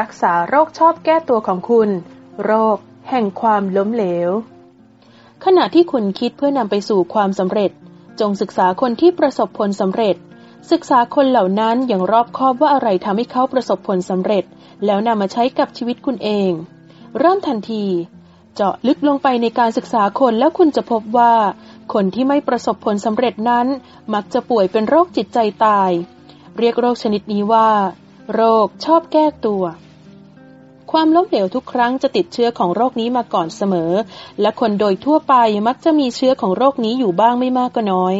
รักษาโรคชอบแก้ตัวของคุณ โรค แห่งความล้มเหลว ขณะที่คุณคิดเพื่อนำไปสู่ความสำเร็จ จงศึกษาคนที่ประสบผลสำเร็จ ศึกษาคนเหล่านั้นอย่างรอบคอบว่าอะไรทำให้เขาประสบผลสำเร็จ แล้วนำมาใช้กับชีวิตคุณเอง เริ่มทันที เจาะลึกลงไปในการศึกษาคนแล้วคุณจะพบว่า คนที่ไม่ประสบผลสำเร็จนั้น มักจะป่วยเป็นโรคจิตใจตาย เรียกโรคชนิดนี้ว่า โรคชอบแก้ตัว ความล้มเหลวทุกครั้งจะติดเชื้อของโรคนี้มาก่อนเสมอ และคนโดยทั่วไปมักจะมีเชื้อของโรคนี้อยู่บ้างไม่มากก็น้อย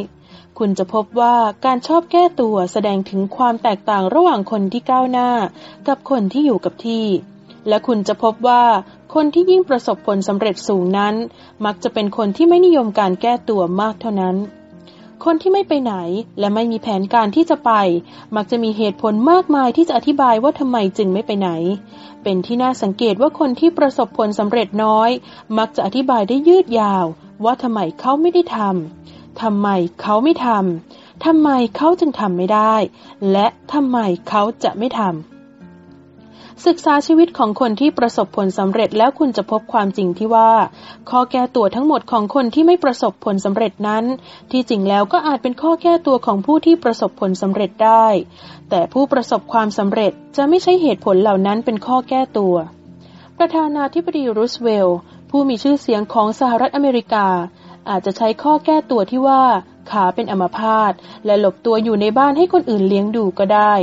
คุณจะพบว่าการชอบแก้ตัวแสดงถึงความแตกต่างระหว่างคนที่ก้าวหน้า กับคนที่อยู่กับที่ และคุณจะพบว่าคนที่ยิ่งประสบผลสำเร็จสูงนั้น มักจะเป็นคนที่ไม่นิยมการแก้ตัวมากเท่านั้น คนที่ไม่ไปไหนและไม่มีแผนการที่จะไป มักจะมีเหตุผลมากมายที่จะอธิบายว่าทำไมจึงไม่ไปไหน เป็นที่น่าสังเกตว่าคนที่ประสบผลสำเร็จน้อย มักจะอธิบายได้ยืดยาว ว่าทำไมเขาไม่ได้ทำทำไมเขาไม่ทำทำไมเขาจึงทำไม่ได้ และทำไมเขาจะไม่ทำ ศึกษาชีวิตของคนที่ประสบผลสำเร็จแล้วคุณจะพบความจริงที่ว่า ข้อแก้ตัวทั้งหมดของคนที่ไม่ประสบผลสำเร็จนั้น ที่จริงแล้วก็อาจเป็นข้อแก้ตัวของผู้ที่ประสบผลสำเร็จได้ แต่ผู้ประสบความสำเร็จจะไม่ใช่เหตุผลเหล่านั้นเป็นข้อแก้ตัว ประธานาธิบดีรูสเวลล์ผู้มีชื่อเสียงของสหรัฐอเมริกา อาจจะใช้ข้อแก้ตัวที่ว่าขาเป็นอัมพาตและหลบตัวอยู่ในบ้านให้คนอื่นเลี้ยงดูก็ได้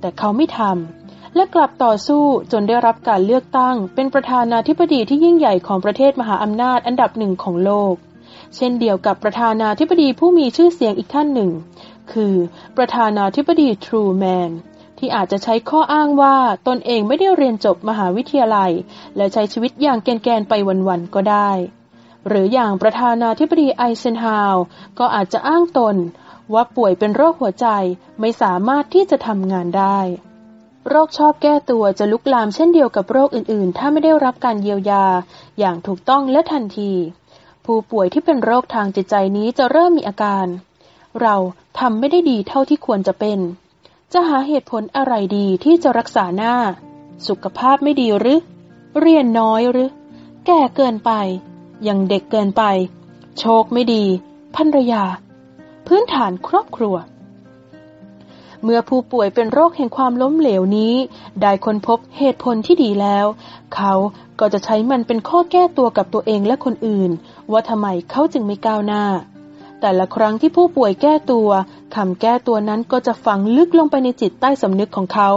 แต่เขาไม่ทำ และกลับต่อสู้จนได้รับการเลือกตั้ง เป็นประธานาธิบดีที่ยิ่งใหญ่ของประเทศมหาอำนาจอันดับหนึ่งของโลก เช่นเดียวกับประธานาธิบดีผู้มีชื่อเสียงอีกท่านหนึ่ง คือประธานาธิบดีทรูแมนที่อาจจะใช้ข้ออ้างว่าตนเองไม่ได้เรียนจบมหาวิทยาลัย และใช้ชีวิตอย่างแกนๆไปวันๆก็ได้ หรืออย่างประธานาธิบดีไอเซนฮาวก็อาจจะอ้างตน ว่าป่วยเป็นโรคหัวใจไม่สามารถที่จะทำงานได้ โรคชอบแก้ตัวจะลุกลามเช่นเดียวกับโรคอื่นๆ ถ้าไม่ได้รับการเยียวยา อย่างถูกต้องและทันที ผู้ป่วยที่เป็นโรคทางจิตใจนี้จะเริ่มมีอาการ เราทำไม่ได้ดีเท่าที่ควรจะเป็น จะหาเหตุผลอะไรดีที่จะรักษาหน้า สุขภาพไม่ดีหรือ เรียนน้อยหรือ แก่เกินไป ยังเด็กเกินไป โชคไม่ดีภรรยา พื้นฐานครอบครัว เมื่อผู้ป่วยเป็นโรคแห่งความล้มเหลวนี้ ได้ค้นพบเหตุผลที่ดีแล้ว เขาก็จะใช้มันเป็นข้อแก้ตัวกับตัวเองและคนอื่น ว่าทำไมเขาจึงไม่ก้าวหน้า แต่ละครั้งที่ผู้ป่วยแก้ตัวคำแก้ตัวนั้นก็จะฝังลึกลงไปในจิตใต้สำนึกของเขา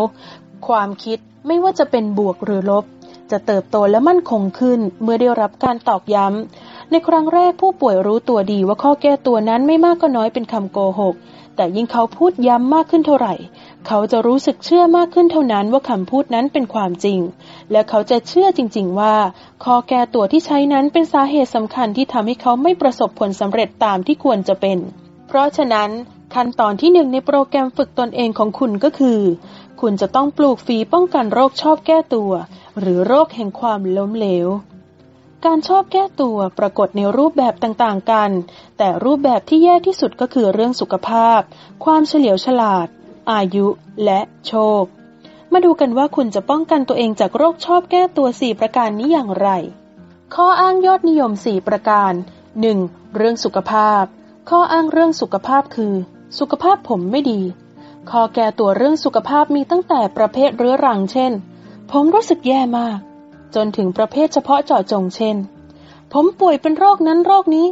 ความคิดไม่ว่าจะเป็นบวกหรือลบ จะเติบโตและมั่นคงขึ้นเมื่อได้รับการตอกย้ำในครั้งแรกผู้ป่วยรู้ตัวดีว่าข้อแก้ตัวนั้นไม่มากก็น้อยเป็นคำโกหก แต่ยิ่งเขาพูดย้ำมากขึ้นเท่าไหร่ เขาจะรู้สึกเชื่อมากขึ้นเท่านั้นว่าคำพูดนั้นเป็นความจริง และเขาจะเชื่อจริง ๆ ว่าข้อแก้ตัวที่ใช้นั้นเป็นสาเหตุสำคัญที่ทำให้เขาไม่ประสบผลสำเร็จตามที่ควรจะเป็น เพราะฉะนั้นขั้นตอนที่หนึ่งในโปรแกรมฝึกตนเองของคุณก็คือ คุณจะต้องปลูกฝีป้องกันโรคชอบแก้ตัว หรือโรคแห่งความล้มเหลว การชอบแก้ตัวปรากฏในรูปแบบต่างๆกัน แต่รูปแบบที่แย่ที่สุดก็คือเรื่องสุขภาพ ความเฉลียวฉลาด อายุและโชค มาดูกันว่าคุณจะป้องกันตัวเองจากโรคชอบแก้ตัว 4 ประการนี้อย่างไร ข้ออ้างยอดนิยม 4 ประการ 1. เรื่องสุขภาพ ข้ออ้างเรื่องสุขภาพคือ สุขภาพผมไม่ดี ข้อแก้ตัวเรื่องสุขภาพมีตั้งแต่ประเภทเรื้อรังเช่น ผมรู้สึกแย่มาก จนถึงประเภทเฉพาะเจาะจงเช่น ผมป่วยเป็นโรคนั้นโรคนี้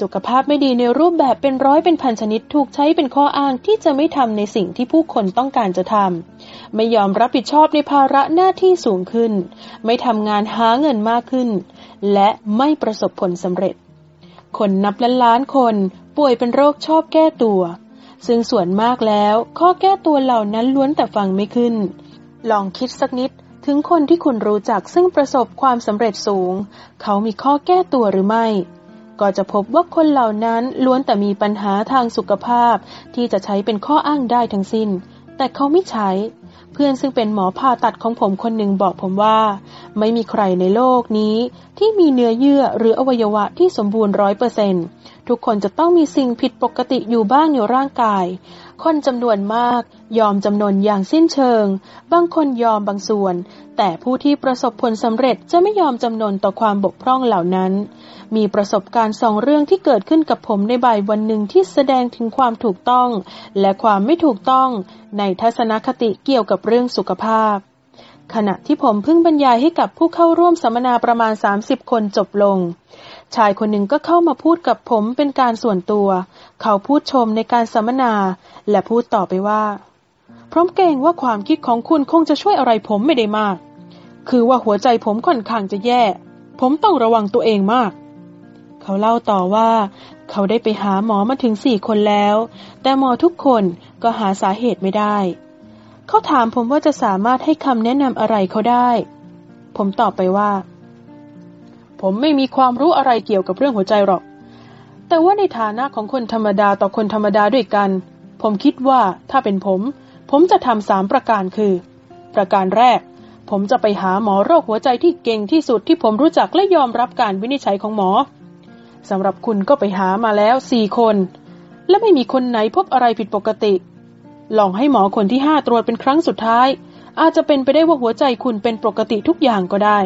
สุขภาพไม่ดีในรูปแบบเป็นร้อยเป็นพันชนิดถูกใช้เป็นข้ออ้างที่จะไม่ทำในสิ่งที่ผู้คนต้องการจะทำไม่ยอมรับผิดชอบในภาระหน้าที่สูงขึ้น ไม่ทำงานหาเงินมากขึ้น และไม่ประสบผลสำเร็จ คนนับล้านล้านคนป่วยเป็นโรคชอบแก้ตัว ซึ่งส่วนมากแล้ว ข้อแก้ตัวเหล่านั้นล้วนแต่ฟังไม่ขึ้น ลองคิดสักนิด ถึงคนที่คุณรู้จักซึ่งประสบความสำเร็จสูง เขามีข้อแก้ตัวหรือไม่ ก็จะพบว่าคนเหล่านั้นล้วนแต่มีปัญหาทางสุขภาพ ที่จะใช้เป็นข้ออ้างได้ทั้งสิ้น แต่เขาไม่ใช้ เพื่อนซึ่งเป็นหมอผ่าตัดของผมคนหนึ่งบอกผมว่า ไม่มีใครในโลกนี้ ที่มีเนื้อเยื่อหรืออวัยวะที่สมบูรณ์ร้อยเปอร์เซนทุกคนจะต้องมีสิ่งผิดปกติอยู่บ้างในร่างกาย คนจำนวนมาก ยอมจำนนอย่างสิ้นเชิง บางคนยอมบางส่วน แต่ผู้ที่ประสบผลสำเร็จจะไม่ยอมจำนนต่อความบกพร่องเหล่านั้น มีประสบการณ์สองเรื่องที่เกิดขึ้นกับผมในบ่ายวันหนึ่งที่แสดงถึงความถูกต้อง และความไม่ถูกต้องในทัศนคติเกี่ยวกับเรื่องสุขภาพ ขณะที่ผมเพิ่งบรรยายให้กับผู้เข้าร่วมสัมมนาประมาณ 30 คนจบลงชายคนหนึ่งก็เข้ามาพูดกับผมเป็นการส่วนตัว เขาพูดชมในการสัมมนา และพูดต่อไปว่า พร้อมเกรงว่าความคิดของคุณคงจะช่วยอะไรผมไม่ได้มาก คือว่าหัวใจผมค่อนข้างจะแย่ ผมต้องระวังตัวเองมาก เขาเล่าต่อว่า เขาได้ไปหาหมอมาถึงสี่คนแล้ว แต่หมอทุกคนก็หาสาเหตุไม่ได้ เขาถามผมว่าจะสามารถให้คำแนะนำอะไรเขาได้ ผมตอบไปว่า ผมไม่มีความรู้อะไรเกี่ยวกับเรื่องหัวใจหรอก แต่ว่าในฐานะของคนธรรมดาต่อคนธรรมดาด้วยกัน ผมคิดว่าถ้าเป็นผม ผมจะทำสามประการคือ ประการแรก ผมจะไปหาหมอโรคหัวใจที่เก่งที่สุดที่ผมรู้จักและยอมรับการวินิจฉัยของหมอสำหรับคุณก็ไปหามาแล้วสี่คน และไม่มีคนไหนพบอะไรผิดปกติ ลองให้หมอคนที่ห้าตรวจเป็นครั้งสุดท้าย อาจจะเป็นไปได้ว่าหัวใจคุณเป็นปกติทุกอย่างก็ได้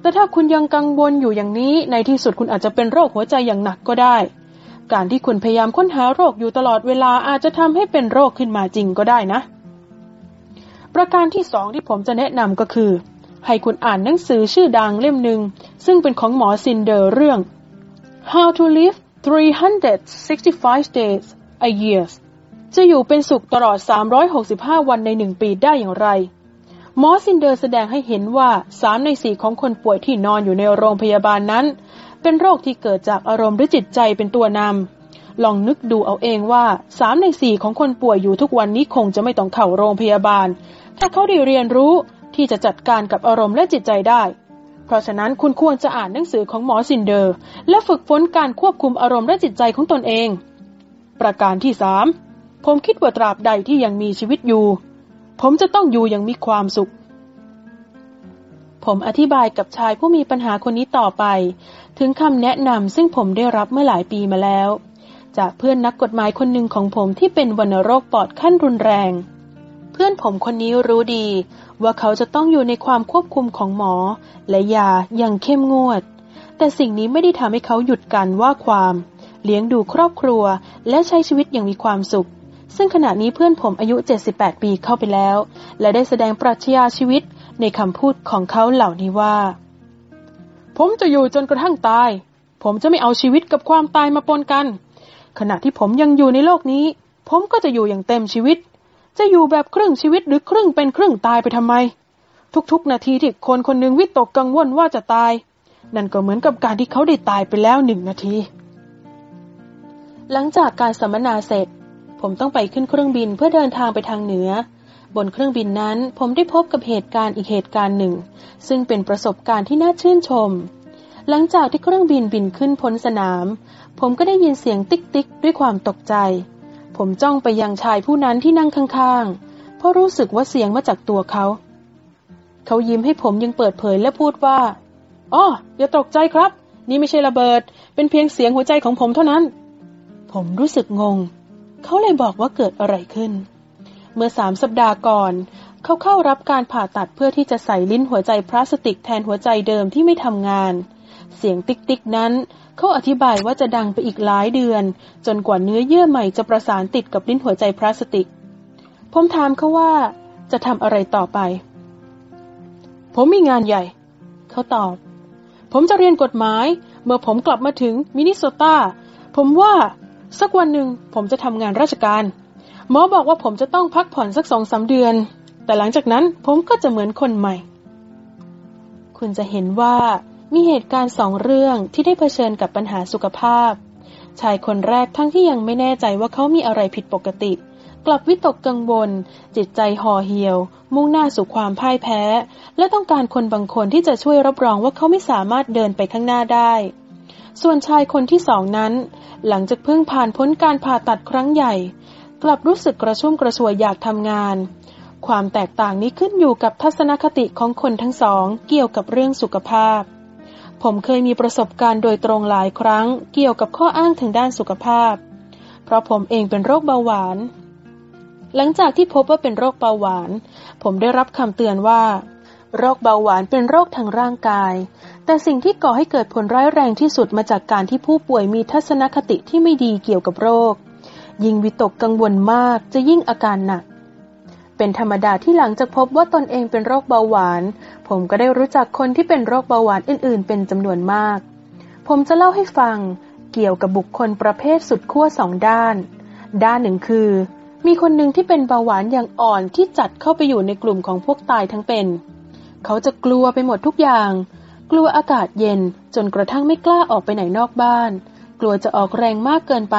แต่ถ้าคุณยังกังวลอยู่อย่างนี้ในที่สุดคุณอาจจะเป็นโรคหัวใจอย่างหนักก็ได้ การที่คุณพยายามค้นหาโรคอยู่ตลอดเวลาอาจจะทำให้เป็นโรคขึ้นมาจริงก็ได้นะ ประการที่สองที่ผมจะแนะนำก็คือ ให้คุณอ่านหนังสือชื่อดังเล่มหนึ่งซึ่งเป็นของหมอชินด์เลอร์เรื่อง How to Live 365 Days a Year จะอยู่เป็นสุขตลอด 365 วันในหนึ่งปีได้อย่างไร หมอชินด์เลอร์แสดงให้เห็นว่าสามในสี่ของคนป่วยที่นอนอยู่ในโรงพยาบาลนั้น เป็นโรคที่เกิดจากอารมณ์หรือจิตใจเป็นตัวนำลองนึกดูเอาเองว่าสามในสี่ของคนป่วยอยู่ทุกวันนี้คงจะไม่ต้องเข้าโรงพยาบาล ถ้าเขาได้เรียนรู้ที่จะจัดการกับอารมณ์และจิตใจได้ เพราะฉะนั้นคุณควรจะอ่านหนังสือของหมอชินด์เลอร์ และฝึกฝนการควบคุมอารมณ์และจิตใจของตนเอง ประการที่สามผมคิดว่าตราบใดที่ยังมีชีวิตอยู่ ผมจะต้องอยู่อย่างมีความสุข ผมอธิบายกับชายผู้มีปัญหาคนนี้ต่อไป ถึงคำแนะนำซึ่งผมได้รับเมื่อหลายปีมาแล้ว จากเพื่อนนักกฎหมายคนหนึ่งของผมที่เป็นวัณโรคปอดขั้นรุนแรง เพื่อนผมคนนี้รู้ดี ว่าเขาจะต้องอยู่ในความควบคุมของหมอ และยาอย่างเข้มงวด แต่สิ่งนี้ไม่ได้ทำให้เขาหยุดกันว่าความ เลี้ยงดูครอบครัวและใช้ชีวิตอย่างมีความสุขซึ่งขณะนี้เพื่อนผมอายุ 78 ปีเข้าไปแล้ว และได้แสดงปรัชญาชีวิตในคำพูดของเขาเหล่านี้ว่า ผมจะอยู่จนกระทั่งตาย ผมจะไม่เอาชีวิตกับความตายมาปนกัน ขณะที่ผมยังอยู่ในโลกนี้ ผมก็จะอยู่อย่างเต็มชีวิต จะอยู่แบบครึ่งชีวิตหรือครึ่งเป็นครึ่งตายไปทำไม ทุกๆ นาทีที่คนคนหนึ่งวิตกกังวลว่าจะตาย นั่นก็เหมือนกับการที่เขาได้ตายไปแล้วหนึ่งนาที หลังจากการสัมมนาเสร็จ ผมต้องไปขึ้นเครื่องบินเพื่อเดินทางไปทางเหนือ บนเครื่องบินนั้นผมได้พบกับเหตุการณ์อีกเหตุการณ์หนึ่ง ซึ่งเป็นประสบการณ์ที่น่าชื่นชม หลังจากที่เครื่องบินบินขึ้นพ้นสนาม ผมก็ได้ยินเสียงติ๊กติ๊กด้วยความตกใจ ผมจ้องไปยังชายผู้นั้นที่นั่งข้างๆ เพราะรู้สึกว่าเสียงมาจากตัวเขา เขายิ้มให้ผมยังเปิดเผยและพูดว่าอ๋ออย่าตกใจครับ นี่ไม่ใช่ระเบิด เป็นเพียงเสียงหัวใจของผมเท่านั้น ผมรู้สึกงง เขาเลยบอกว่าเกิดอะไรขึ้น มื่อสามสัปดาห์ก่อน เขาเข้ารับการผ่าตัดเพื่อที่จะใส่ลิ้นหัวใจพลาสติกแทนหัวใจเดิมที่ไม่ทำงาน เสียงติ๊กติ๊กนั้น เขาอธิบายว่าจะดังไปอีกหลายเดือน จนกว่าเนื้อเยื่อใหม่จะประสานติดกับลิ้นหัวใจพลาสติก ผมถามเขาว่าจะทำอะไรต่อไป ผมมีงานใหญ่ เขาตอบ ผมจะเรียนกฎหมาย เมื่อผมกลับมาถึงมินิโซตา ผมว่าสักวันหนึ่งผมจะทำงานราชการ หมอบอกว่าผมจะต้องพักผ่อนสักสองสาเดือน แต่หลังจากนั้นผมก็จะเหมือนคนใหม่ คุณจะเห็นว่ามีเหตุการณ์สองเรื่องที่ได้เผชิญกับปัญหาสุขภาพ ชายคนแรกทั้งที่ยังไม่แน่ใจว่าเขามีอะไรผิดปกติ กลับวิตกกังวล จิตใจห่อเหี่ยว มุ่งหน้าสู่ความพ่ายแพ้ และต้องการคนบางคนที่จะช่วยรับรองว่าเขาไม่สามารถเดินไปข้างหน้าได้ ส่วนชายคนที่สองนั้น หลังจากเพิ่งผ่านพ้นการผ่าตัดครั้งใหญ่ กลับรู้สึกกระชุ่มกระชวยอยากทำงาน ความแตกต่างนี้ขึ้นอยู่กับทัศนคติของคนทั้งสองเกี่ยวกับเรื่องสุขภาพ ผมเคยมีประสบการณ์โดยตรงหลายครั้งเกี่ยวกับข้ออ้างทางด้านสุขภาพ เพราะผมเองเป็นโรคเบาหวาน หลังจากที่พบว่าเป็นโรคเบาหวาน ผมได้รับคำเตือนว่าโรคเบาหวานเป็นโรคทางร่างกาย แต่สิ่งที่ก่อให้เกิดผลร้ายแรงที่สุดมาจากการที่ผู้ป่วยมีทัศนคติที่ไม่ดีเกี่ยวกับโรค ยิ่งวิตกกังวลมากจะยิ่งอาการหนัก เป็นธรรมดาที่หลังจากพบว่าตนเองเป็นโรคเบาหวาน ผมก็ได้รู้จักคนที่เป็นโรคเบาหวานอื่น ๆ เป็นจำนวนมาก ผมจะเล่าให้ฟังเกี่ยวกับบุคคลประเภทสุดขั้วสองด้าน ด้านหนึ่งคือ มีคนหนึ่งที่เป็นเบาหวานอย่างอ่อนที่จัดเข้าไปอยู่ในกลุ่มของพวกตายทั้งเป็น เขาจะกลัวไปหมดทุกอย่าง กลัวอากาศเย็นจนกระทั่งไม่กล้าออกไปไหนนอกบ้าน กลัวจะออกแรงมากเกินไป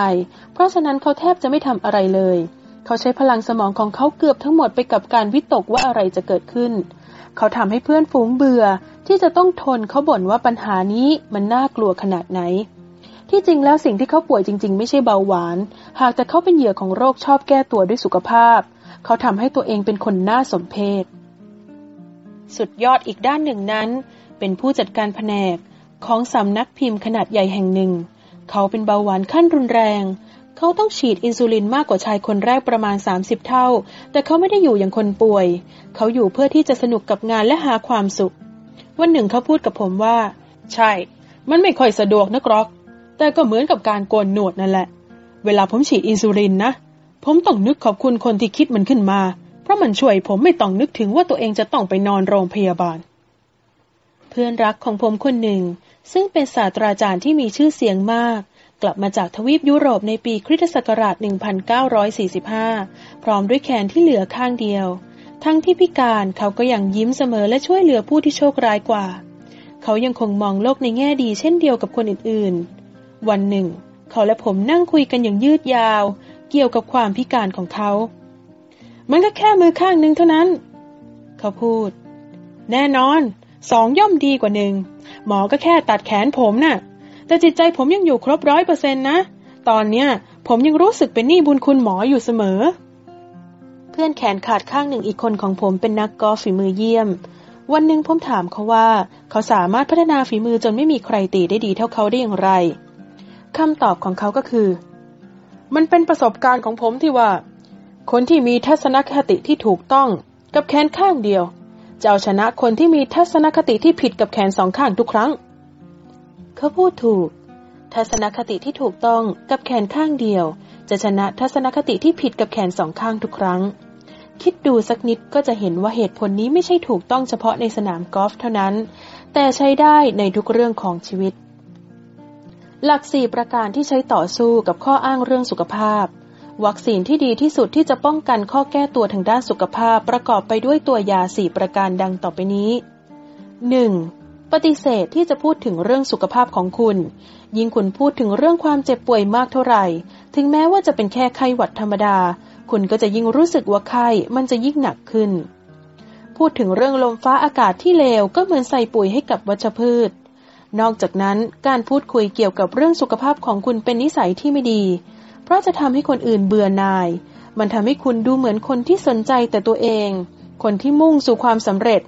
เพราะฉะนั้นเขาแทบจะไม่ทำอะไรเลย เขาใช้พลังสมองของเขาเกือบทั้งหมดไปกับการวิตกว่าอะไรจะเกิดขึ้น เขาทำให้เพื่อนฝูงเบื่อ ที่จะต้องทนเขาบ่นว่าปัญหานี้มันน่ากลัวขนาดไหน ที่จริงแล้วสิ่งที่เขาป่วยจริง ๆ ไม่ใช่เบาหวาน หากแต่เขาเป็นเหยื่อของโรคชอบแก้ตัวด้วยสุขภาพ เขาทำให้ตัวเองเป็นคนน่าสมเพชสุดยอดอีกด้านหนึ่งนั้น เป็นผู้จัดการแผนกของสำนักพิมพ์ขนาดใหญ่แห่งหนึ่ง เขาเป็นเบาหวานขั้นรุนแรง เขาต้องฉีดอินซูลินมากกว่าชายคนแรกประมาณ 30 เท่า แต่เขาไม่ได้อยู่อย่างคนป่วย เขาอยู่เพื่อที่จะสนุกกับงานและหาความสุข วันหนึ่งเขาพูดกับผมว่า ใช่ มันไม่ค่อยสะดวกนะกรอก แต่ก็เหมือนกับการโกนหนวดนั่นแหละ เวลาผมฉีดอินซูลินนะ ผมต้องนึกขอบคุณคนที่คิดมันขึ้นมา เพราะมันช่วยผมไม่ต้องนึกถึงว่าตัวเองจะต้องไปนอนโรงพยาบาล เพื่อนรักของผมคนหนึ่ง ซึ่งเป็นศาสตราจารย์ที่มีชื่อเสียงมาก กลับมาจากทวีปยุโรปในปีคริสตศักราช 1945 พร้อมด้วยแขนที่เหลือข้างเดียว ทั้งที่พิการเขาก็ยังยิ้มเสมอและช่วยเหลือผู้ที่โชคร้ายกว่า เขายังคงมองโลกในแง่ดีเช่นเดียวกับคนอื่นๆ วันหนึ่ง เขาและผมนั่งคุยกันอย่างยืดยาว เกี่ยวกับความพิการของเขา มันก็แค่มือข้างหนึ่งเท่านั้น เขาพูด แน่นอน สองย่อมดีกว่าหนึ่งหมอก็แค่ตัดแขนผมนะ่ะ แต่จิตใจผมยังอยู่ครบร้อยเปอร์เซ็นต์นะ ตอนเนี้ยผมยังรู้สึกเป็นหนี้บุญคุณหมออยู่เสมอ เพื่อนแขนขาดข้างหนึ่งอีกคนของผมเป็นนักกอล์ฟฝีมือเยี่ยม วันหนึ่งผมถามเขาว่า เขาสามารถพัฒนาฝีมือจนไม่มีใครตีได้ดีเท่าเขาได้อย่างไรคำตอบของเขาก็คือ มันเป็นประสบการณ์ของผมที่ว่า คนที่มีทัศนคติที่ถูกต้องกับแขนข้างเดียว จะเอาชนะคนที่มีทัศนคติที่ผิดกับแขนสองข้างทุกครั้ง เขาพูดถูก ทัศนคติที่ถูกต้องกับแขนข้างเดียว จะชนะทัศนคติที่ผิดกับแขนสองข้างทุกครั้ง คิดดูสักนิดก็จะเห็นว่าเหตุผลนี้ไม่ใช่ถูกต้องเฉพาะในสนามกอล์ฟเท่านั้น แต่ใช้ได้ในทุกเรื่องของชีวิต หลักสี่ประการที่ใช้ต่อสู้กับข้ออ้างเรื่องสุขภาพ วัคซีนที่ดีที่สุดที่จะป้องกันข้อแก้ตัวทางด้านสุขภาพประกอบไปด้วยตัวยาสี่ประการดังต่อไปนี้ 1. ปฏิเสธที่จะพูดถึงเรื่องสุขภาพของคุณ ยิ่งคุณพูดถึงเรื่องความเจ็บป่วยมากเท่าไหร่ ถึงแม้ว่าจะเป็นแค่ไข้หวัดธรรมดา คุณก็จะยิ่งรู้สึกว่าไข้มันจะยิ่งหนักขึ้น พูดถึงเรื่องลมฟ้าอากาศที่เลวก็เหมือนใส่ปุ๋ยให้กับวัชพืชนอกจากนั้นการพูดคุยเกี่ยวกับเรื่องสุขภาพของคุณเป็นนิสัยที่ไม่ดี ราะจะทำให้คนอื่นเบื่อหน่าย มันทำให้คุณดูเหมือนคนที่สนใจแต่ตัวเอง คนที่มุ่งสู่ความสำเร็จ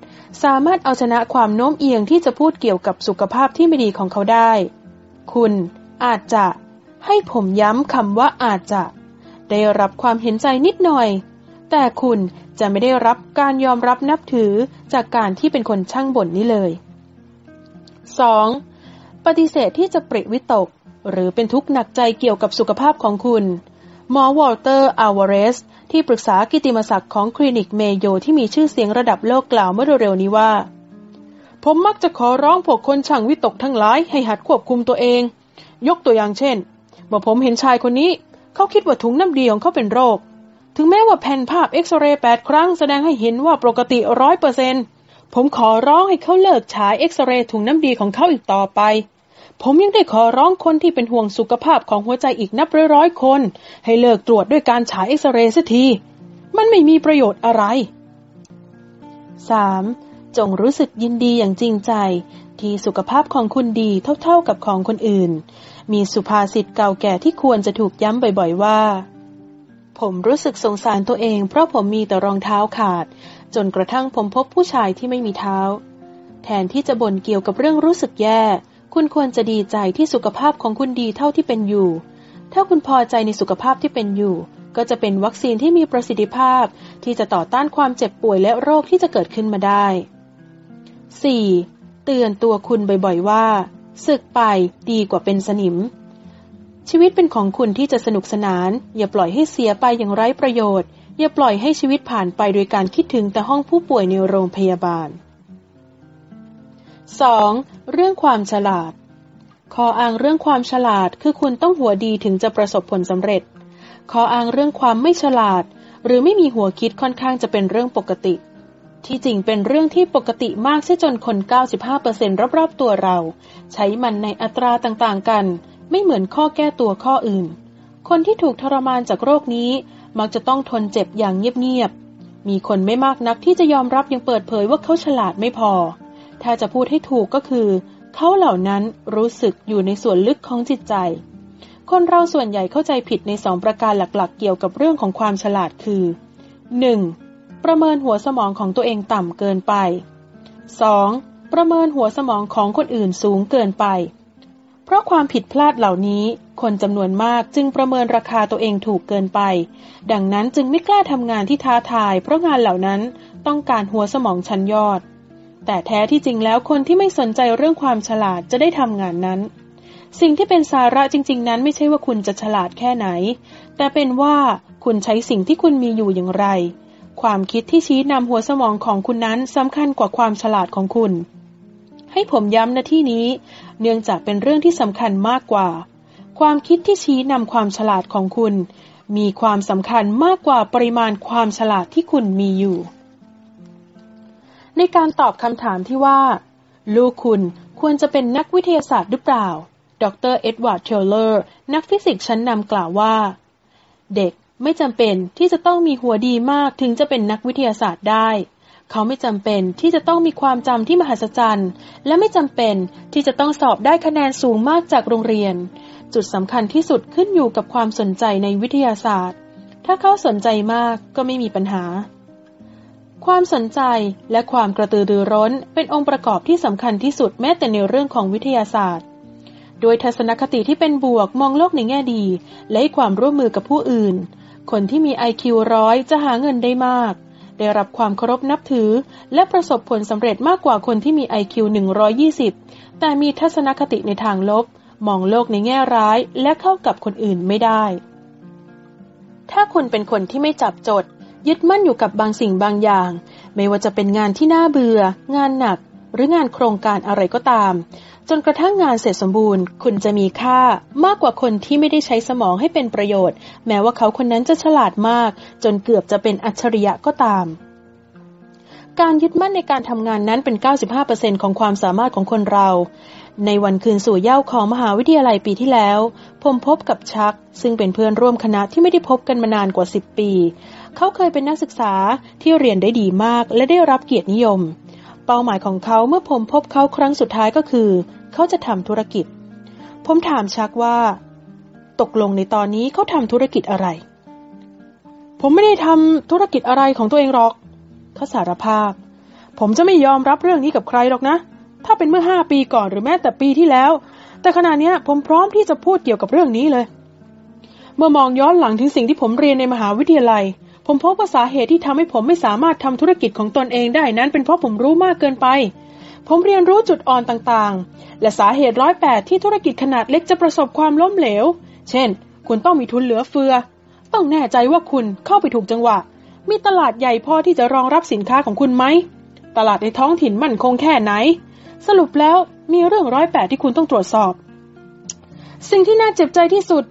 สามารถเอาชนะความโน้มเอียงที่จะพูดเกี่ยวกับสุขภาพที่ไม่ดีของเขาได้ คุณ อาจจะ ให้ผมย้ำคำว่าอาจจะ ได้รับความเห็นใจนิดหน่อย แต่คุณจะไม่ได้รับการยอมรับนับถือจากการที่เป็นคนช่างบ่นนี้เลย 2. ปฏิเสธที่จะปริวิตก หรือเป็นทุกข์หนักใจเกี่ยวกับสุขภาพของคุณ หมอวอลเตอร์อาวาเรส ที่ปรึกษากิตติมศักดิ์ของคลินิกเมโยที่มีชื่อเสียงระดับโลกกล่าวเมื่อเร็วๆนี้ว่า ผมมักจะขอร้องพวกคนช่างวิตกทั้งหลายให้หัดควบคุมตัวเอง ยกตัวอย่างเช่น เมื่อผมเห็นชายคนนี้ เขาคิดว่าถุงน้ำดีของเขาเป็นโรค ถึงแม้ว่าแผ่นภาพเอ็กซเรย์แปดครั้งแสดงให้เห็นว่าปกติร้อยเปอร์เซ็นต์ผมขอร้องให้เขาเลิกฉายเอ็กซเรย์ถุงน้ำดีของเขาอีกต่อไป ผมยังได้ขอร้องคนที่เป็นห่วงสุขภาพของหัวใจอีกนับร้อยๆคน ให้เลิกตรวจด้วยการฉายเอ็กซเรย์สักที มันไม่มีประโยชน์อะไร 3. จงรู้สึกยินดีอย่างจริงใจ ที่สุขภาพของคุณดีเท่าๆกับของคนอื่น มีสุภาษิตเก่าแก่ที่ควรจะถูกย้ำบ่อยๆว่า ผมรู้สึกสงสารตัวเอง เพราะผมมีแต่รองเท้าขาด จนกระทั่งผมพบผู้ชายที่ไม่มีเท้า แทนที่จะบ่นเกี่ยวกับเรื่องรู้สึกแย่ คุณควรจะดีใจที่สุขภาพของคุณดีเท่าที่เป็นอยู่ ถ้าคุณพอใจในสุขภาพที่เป็นอยู่ ก็จะเป็นวัคซีนที่มีประสิทธิภาพ ที่จะต่อต้านความเจ็บป่วยและโรคที่จะเกิดขึ้นมาได้ 4. เตือนตัวคุณบ่อยๆว่าศึกไปดีกว่าเป็นสนิม ชีวิตเป็นของคุณที่จะสนุกสนาน อย่าปล่อยให้เสียไปอย่างไร้ประโยชน์ อย่าปล่อยให้ชีวิตผ่านไปโดยการคิดถึงแต่ห้องผู้ป่วยในโรงพยาบาล 2. เรื่องความฉลาด ข้ออ้างเรื่องความฉลาดคือคุณต้องหัวดีถึงจะประสบผลสำเร็จ ข้ออ้างเรื่องความไม่ฉลาด หรือไม่มีหัวคิดค่อนข้างจะเป็นเรื่องปกติ ที่จริงเป็นเรื่องที่ปกติมากเสียจนคน 95%รอบๆตัวเรา ใช้มันในอัตราต่างๆกัน ไม่เหมือนข้อแก้ตัวข้ออื่น คนที่ถูกทรมานจากโรคนี้ มักจะต้องทนเจ็บอย่างเงียบๆมีคนไม่มากนักที่จะยอมรับยังเปิดเผยว่าเขาฉลาดไม่พอ ถ้าจะพูดให้ถูกก็คือ เขาเหล่านั้นรู้สึกอยู่ในส่วนลึกของจิตใจ คนเราส่วนใหญ่เข้าใจผิดในสองประการหลักๆ เกี่ยวกับเรื่องของความฉลาดคือ 1. ประเมินหัวสมองของตัวเองต่ำเกินไป 2. ประเมินหัวสมองของคนอื่นสูงเกินไป เพราะความผิดพลาดเหล่านี้ คนจำนวนมากจึงประเมินราคาตัวเองถูกเกินไป ดังนั้นจึงไม่กล้าทำงานที่ท้าทาย เพราะงานเหล่านั้นต้องการหัวสมองชั้นยอด แต่แท้ที่จริงแล้วคนที่ไม่สนใจเรื่องความฉลาดจะได้ทำงานนั้น สิ่งที่เป็นสาระจริง ๆ นั้นไม่ใช่ว่าคุณจะฉลาดแค่ไหน แต่เป็นว่าคุณใช้สิ่งที่คุณมีอยู่อย่างไร ความคิดที่ชี้นำหัวสมองของคุณนั้นสำคัญกว่าความฉลาดของคุณ ให้ผมย้ำนะที่นี้ เนื่องจากเป็นเรื่องที่สำคัญมากกว่า ความคิดที่ชี้นำความฉลาดของคุณ มีความสำคัญมากกว่าปริมาณความฉลาดที่คุณมีอยู่ ในการตอบคำถามที่ว่า ลูกคุณควรจะเป็นนักวิทยาศาสตร์หรือเปล่า ดรเอ็ดวาร์ดเทลเลอร์ นักฟิสิกส์ชั้นนำกล่าวว่า เด็กไม่จำเป็นที่จะต้องมีหัวดีมากถึงจะเป็นนักวิทยาศาสตร์ได้ เขาไม่จำเป็นที่จะต้องมีความจำที่มหัศจรรย์ และไม่จำเป็นที่จะต้องสอบได้คะแนนสูงมากจากโรงเรียน จุดสำคัญที่สุดขึ้นอยู่กับความสนใจในวิทยาศาสตร์ ถ้าเขาสนใจมากก็ไม่มีปัญหา ความสนใจและความกระตือรือร้นเป็นองค์ประกอบที่สำคัญที่สุดแม้แต่ในเรื่องของวิทยาศาสตร์ โดยทัศนคติที่เป็นบวกมองโลกในแง่ดี และให้ความร่วมมือกับผู้อื่น คนที่มี IQ ร้อยจะหาเงินได้มาก ได้รับความเคารพนับถือ และประสบผลสำเร็จมากกว่าคนที่มี IQ 120 แต่มีทัศนคติในทางลบ มองโลกในแง่ร้ายและเข้ากับคนอื่นไม่ได้ ถ้าคุณเป็นคนที่ไม่จับจด ยึดมั่นอยู่กับบางสิ่งบางอย่าง ไม่ว่าจะเป็นงานที่น่าเบื่อ งานหนัก หรืองานโครงการอะไรก็ตาม จนกระทั่งงานเสร็จสมบูรณ์ คุณจะมีค่ามากกว่าคนที่ไม่ได้ใช้สมองให้เป็นประโยชน์ แม้ว่าเขาคนนั้นจะฉลาดมาก จนเกือบจะเป็นอัจฉริยะก็ตามการยึดมั่นในการทำงานนั้นเป็น 95%ของความสามารถของคนเรา ในวันคืนสู่เย้าของมหาวิทยาลัยปีที่แล้ว ผมพบกับชัก ซึ่งเป็นเพื่อนร่วมคณะที่ไม่ได้พบกันมานานกว่า 10 ปี เขาเคยเป็นนักศึกษาที่เรียนได้ดีมากและได้รับเกียรตินิยม เป้าหมายของเขาเมื่อผมพบเขาครั้งสุดท้ายก็คือ เขาจะทำธุรกิจ ผมถามชักว่า ตกลงในตอนนี้เขาทำธุรกิจอะไร ผมไม่ได้ทำธุรกิจอะไรของตัวเองหรอก เขาสารภาพ ผมจะไม่ยอมรับเรื่องนี้กับใครหรอกนะ ถ้าเป็นเมื่อห้าปีก่อนหรือแม้แต่ปีที่แล้ว แต่ขณะนี้ผมพร้อมที่จะพูดเกี่ยวกับเรื่องนี้เลย เมื่อมองย้อนหลังถึงสิ่งที่ผมเรียนในมหาวิทยาลัย ผมพบว่าสาเหตุที่ทำให้ผมไม่สามารถทำธุรกิจของตนเองได้นั้น เป็นเพราะผมรู้มากเกินไป ผมเรียนรู้จุดอ่อนต่างๆ และสาเหตุร้อยแปดที่ธุรกิจขนาดเล็กจะประสบความล้มเหลว เช่น คุณต้องมีทุนเหลือเฟือ ต้องแน่ใจว่าคุณเข้าไปถูกจังหวะ มีตลาดใหญ่พอที่จะรองรับสินค้าของคุณไหม ตลาดในท้องถิ่นมั่นคงแค่ไหน สรุปแล้วมีเรื่องร้อยแปดที่คุณต้องตรวจสอบ สิ่งที่น่าเจ็บใจที่สุด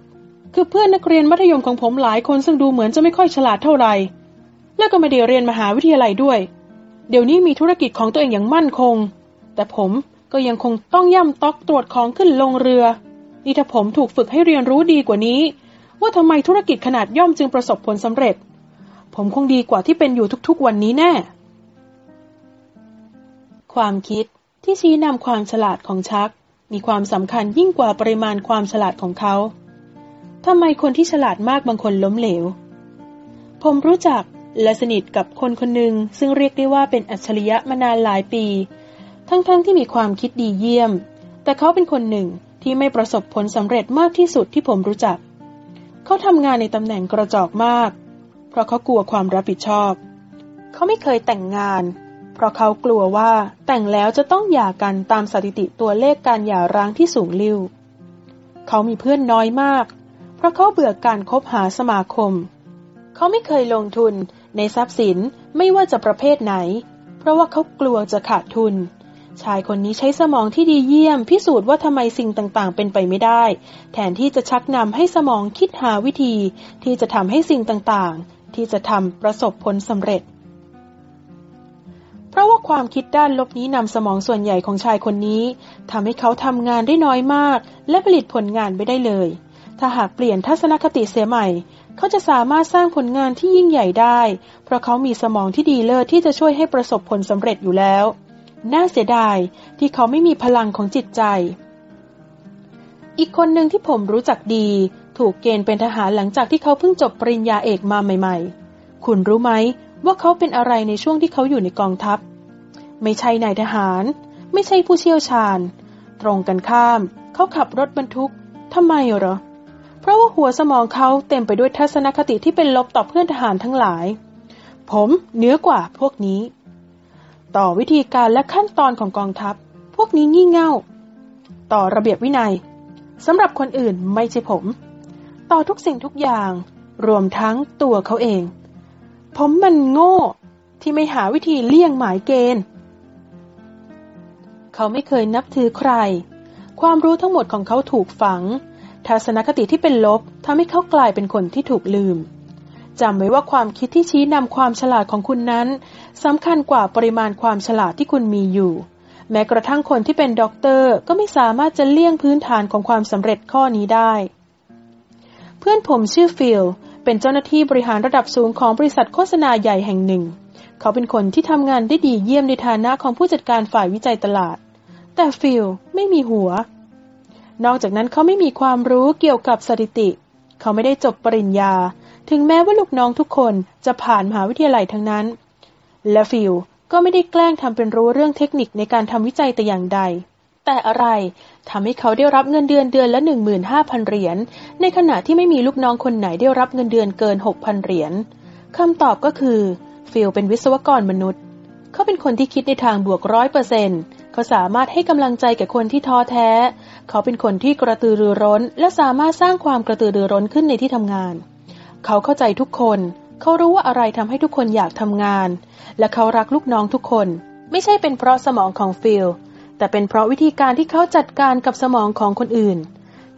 คือเพื่อนนักเรียนมัธยมของผมหลายคนซึ่งดูเหมือนจะไม่ค่อยฉลาดเท่าไหร่และก็ไม่ได้เรียนมหาวิทยาลัยด้วย เดี๋ยวนี้มีธุรกิจของตัวเองอย่างมั่นคง แต่ผมก็ยังคงต้องย่ำต๊อกตรวจของขึ้นลงเรือ นี่ถ้าผมถูกฝึกให้เรียนรู้ดีกว่านี้ ว่าทำไมธุรกิจขนาดย่อมจึงประสบผลสำเร็จ ผมคงดีกว่าที่เป็นอยู่ทุกๆวันนี้แน่ ความคิด ที่ชี้นำความฉลาดของชัก มีความสำคัญยิ่งกว่าปริมาณความฉลาดของเขาทำไมคนที่ฉลาดมากบางคนล้มเหลว ผมรู้จักและสนิทกับคนคนหนึ่งซึ่งเรียกได้ว่าเป็นอัจฉริยะมานานหลายปี ทั้งๆทที่มีความคิดดีเยี่ยม แต่เขาเป็นคนหนึ่งที่ไม่ประสบผลสำเร็จมากที่สุดที่ผมรู้จัก เขาทำงานในตำแหน่งกระจอกมาก เพราะเขากลัวความรับผิดชอบ เขาไม่เคยแต่งงาน เพราะเขากลัวว่าแต่งแล้วจะต้องหย่ากันตามสถิติตัวเลขการหย่าร้างที่สูงลิ่ว เขามีเพื่อนน้อยมาก เพราะเขาเบื่อการคบหาสมาคม เขาไม่เคยลงทุนในทรัพย์สินไม่ว่าจะประเภทไหน เพราะว่าเขากลัวจะขาดทุน ชายคนนี้ใช้สมองที่ดีเยี่ยม พิสูจน์ว่าทำไมสิ่งต่างๆ เป็นไปไม่ได้ แทนที่จะชักนำให้สมองคิดหาวิธี ที่จะทำให้สิ่งต่างๆ ที่จะทำประสบผลสำเร็จ เพราะว่าความคิดด้านลบนี้นำสมองส่วนใหญ่ของชายคนนี้ทำให้เขาทำงานได้น้อยมาก และผลิตผลงานไม่ได้เลย ถ้าหากเปลี่ยนทัศนคติเสียใหม่ เขาจะสามารถสร้างผลงานที่ยิ่งใหญ่ได้ เพราะเขามีสมองที่ดีเลิศที่จะช่วยให้ประสบผลสำเร็จอยู่แล้ว น่าเสียดายที่เขาไม่มีพลังของจิตใจ อีกคนหนึ่งที่ผมรู้จักดี ถูกเกณฑ์เป็นทหารหลังจากที่เขาเพิ่งจบปริญญาเอกมาใหม่ ๆ คุณรู้ไหม ว่าเขาเป็นอะไรในช่วงที่เขาอยู่ในกองทัพ ไม่ใช่นายทหาร ไม่ใช่ผู้เชี่ยวชาญ ตรงกันข้าม เขาขับรถบรรทุกทำไมเหรอ เพราะว่าหัวสมองเขาเต็มไปด้วยทัศนคติที่เป็นลบต่อเพื่อนทหารทั้งหลาย ผมเหนือกว่าพวกนี้ ต่อวิธีการและขั้นตอนของกองทัพ พวกนี้งี่เง่า ต่อระเบียบวินัยสำหรับคนอื่นไม่ใช่ผม ต่อทุกสิ่งทุกอย่าง รวมทั้งตัวเขาเอง ผมมันโง่ที่ไม่หาวิธีเลี่ยงหมายเกณฑ์ เขาไม่เคยนับถือใคร ความรู้ทั้งหมดของเขาถูกฝัง ทัศนคติที่เป็นลบทำให้เขากลายเป็นคนที่ถูกลืมจำไว้ว่าความคิดที่ชี้นำความฉลาดของคุณนั้นสำคัญกว่าปริมาณความฉลาดที่คุณมีอยู่ แม้กระทั่งคนที่เป็นด็อกเตอร์ก็ไม่สามารถจะเลี่ยงพื้นฐานของความสำเร็จข้อนี้ได้ เพื่อนผมชื่อฟิล เป็นเจ้าหน้าที่บริหารระดับสูงของบริษัทโฆษณาใหญ่แห่งหนึ่ง เขาเป็นคนที่ทำงานได้ดีเยี่ยมในฐานะของผู้จัดการฝ่ายวิจัยตลาด แต่ฟิลไม่มีหัว นอกจากนั้นเขาไม่มีความรู้เกี่ยวกับสถิติ เขาไม่ได้จบปริญญา ถึงแม้ว่าลูกน้องทุกคนจะผ่านมหาวิทยาลัยทั้งนั้น และฟิลก็ไม่ได้แกล้งทำเป็นรู้เรื่องเทคนิคในการทำวิจัยแต่อย่างใด แต่อะไรทำให้เขาได้รับเงินเดือนเดือนละ 15,000 เหรียญ ในขณะที่ไม่มีลูกน้องคนไหนได้รับเงินเดือนเกิน 6,000 เหรียญคำตอบก็คือ ฟิลเป็นวิศวกรมนุษย์ เขาเป็นคนที่คิดในทางบวกร้อยเปอร์เซ็นต์เขาสามารถให้กำลังใจแก่คนที่ท้อแท้ เขาเป็นคนที่กระตือรือร้น และสามารถสร้างความกระตือรือร้นขึ้นในที่ทำงาน เขาเข้าใจทุกคน เขารู้ว่าอะไรทำให้ทุกคนอยากทำงาน และเขารักลูกน้องทุกคน ไม่ใช่เป็นเพราะสมองของฟิล แต่เป็นเพราะวิธีการที่เขาจัดการกับสมองของคนอื่น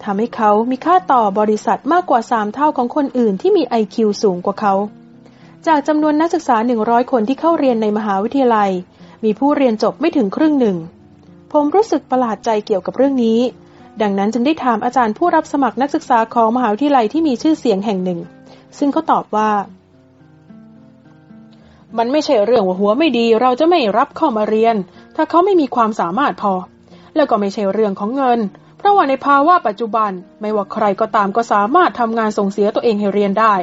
ทำให้เขามีค่าต่อบริษัทมากกว่าสามเท่าของคนอื่นที่มี IQ สูงกว่าเขา จากจำนวนนักศึกษา 100 คนที่เข้าเรียนในมหาวิทยาลัย มีผู้เรียนจบไม่ถึงครึ่งหนึ่ง ผมรู้สึกประหลาดใจเกี่ยวกับเรื่องนี้ ดังนั้นจึงได้ถามอาจารย์ผู้รับสมัครนักศึกษาของมหาวิทยาลัยที่มีชื่อเสียงแห่งหนึ่ง ซึ่งเขาตอบว่า มันไม่ใช่เรื่องว่าหัวไม่ดี เราจะไม่รับเข้ามาเรียน ถ้าเขาไม่มีความสามารถพอ แล้วก็ไม่ใช่เรื่องของเงิน เพราะว่าในภาวะปัจจุบันไม่ว่าใครก็ตามก็สามารถทำงานส่งเสียตัวเองให้เรียนได้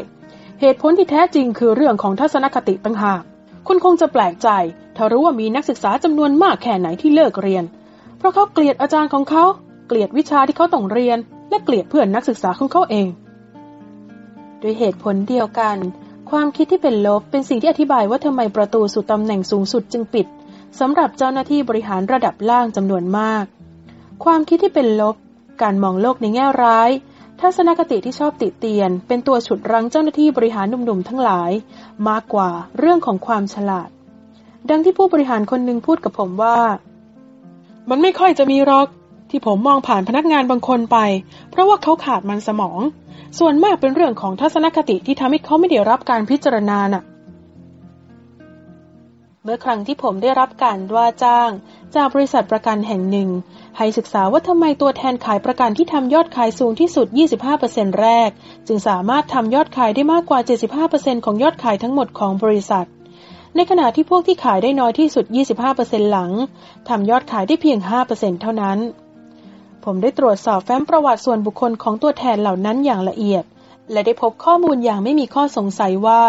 เหตุผลที่แท้จริงคือเรื่องของทัศนคติต่างหากคุณคงจะแปลกใจ ถ้ารู้ว่ามีนักศึกษาจำนวนมากแค่ไหนที่เลิกเรียน เพราะเขาเกลียดอาจารย์ของเขา เกลียดวิชาที่เขาต้องเรียน และเกลียดเพื่อนนักศึกษาของเขาเอง ด้วยเหตุผลเดียวกัน ความคิดที่เป็นลบเป็นสิ่งที่อธิบายว่าทำไมประตูสู่ตำแหน่งสูงสุดจึงปิด สำหรับเจ้าหน้าที่บริหารระดับล่างจำนวนมาก ความคิดที่เป็นลบ การมองโลกในแง่ร้าย ทัศนคติที่ชอบติเตียน เป็นตัวฉุดรั้งเจ้าหน้าที่บริหารหนุ่มๆทั้งหลาย มากกว่าเรื่องของความฉลาด ดังที่ผู้บริหารคนหนึ่งพูดกับผมว่า มันไม่ค่อยจะมีรอกที่ผมมองผ่านพนักงานบางคนไป เพราะว่าเขาขาดมันสมอง ส่วนมากเป็นเรื่องของทัศนคติที่ทำให้เขาไม่ได้รับการพิจารณาน่ะ เมื่อครั้งที่ผมได้รับการว่าจ้าง จากบริษัทประกันแห่งหนึ่ง ให้ศึกษาว่าทำไมตัวแทนขายประกันที่ทำยอดขายสูงที่สุด 25%แรก จึงสามารถทำยอดขายได้มากกว่า 75%ของยอดขายทั้งหมดของบริษัท ในขณะที่พวกที่ขายได้น้อยที่สุด 25%หลังทำยอดขายได้เพียง 5%เท่านั้น ผมได้ตรวจสอบแฟ้มประวัติส่วนบุคคลของตัวแทนเหล่านั้นอย่างละเอียด และได้พบข้อมูลอย่างไม่มีข้อสงสัยว่า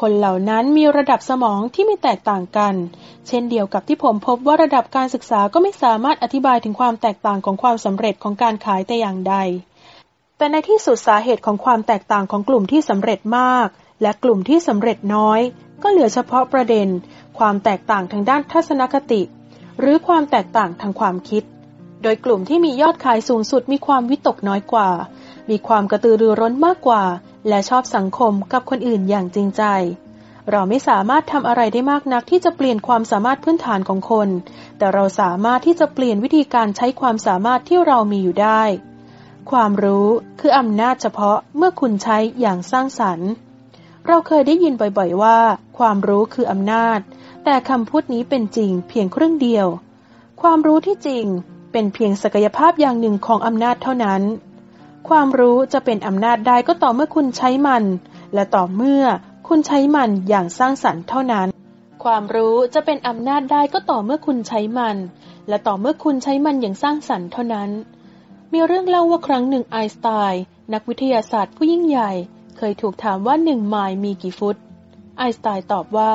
คนเหล่านั้นมีระดับสมองที่ไม่แตกต่างกัน เช่นเดียวกับที่ผมพบว่าระดับการศึกษาก็ไม่สามารถอธิบายถึงความแตกต่างของความสำเร็จของการขายแต่อย่างใด แต่ในที่สุดสาเหตุของความแตกต่างของกลุ่มที่สำเร็จมาก และกลุ่มที่สำเร็จน้อย ก็เหลือเฉพาะประเด็น ความแตกต่างทางด้านทัศนคติ หรือความแตกต่างทางความคิด โดยกลุ่มที่มียอดขายสูงสุดมีความวิตกน้อยกว่า มีความกระตือรือร้นมากกว่า และชอบสังคมกับคนอื่นอย่างจริงใจ เราไม่สามารถทำอะไรได้มากนักที่จะเปลี่ยนความสามารถพื้นฐานของคน แต่เราสามารถที่จะเปลี่ยนวิธีการใช้ความสามารถที่เรามีอยู่ได้ ความรู้คืออำนาจเฉพาะเมื่อคุณใช้อย่างสร้างสรรค์ เราเคยได้ยินบ่อยๆว่า ความรู้คืออำนาจ แต่คำพูดนี้เป็นจริงเพียงครึ่งเดียว ความรู้ที่จริงเป็นเพียงศักยภาพอย่างหนึ่งของอำนาจเท่านั้น ความรู้จะเป็นอำนาจได้ก็ต่อเมื่อคุณใช้มัน และต่อเมื่อคุณใช้มันอย่างสร้างสรรค์เท่านั้น ความรู้จะเป็นอำนาจได้ก็ต่อเมื่อคุณใช้มัน และต่อเมื่อคุณใช้มันอย่างสร้างสรรค์เท่านั้น มีเรื่องเล่าว่าครั้งหนึ่งไอน์สไตน์นักวิทยาศาสตร์ผู้ยิ่งใหญ่ เคยถูกถามว่าหนึ่งไมล์มีกี่ฟุต ไอน์สไตน์ตอบว่า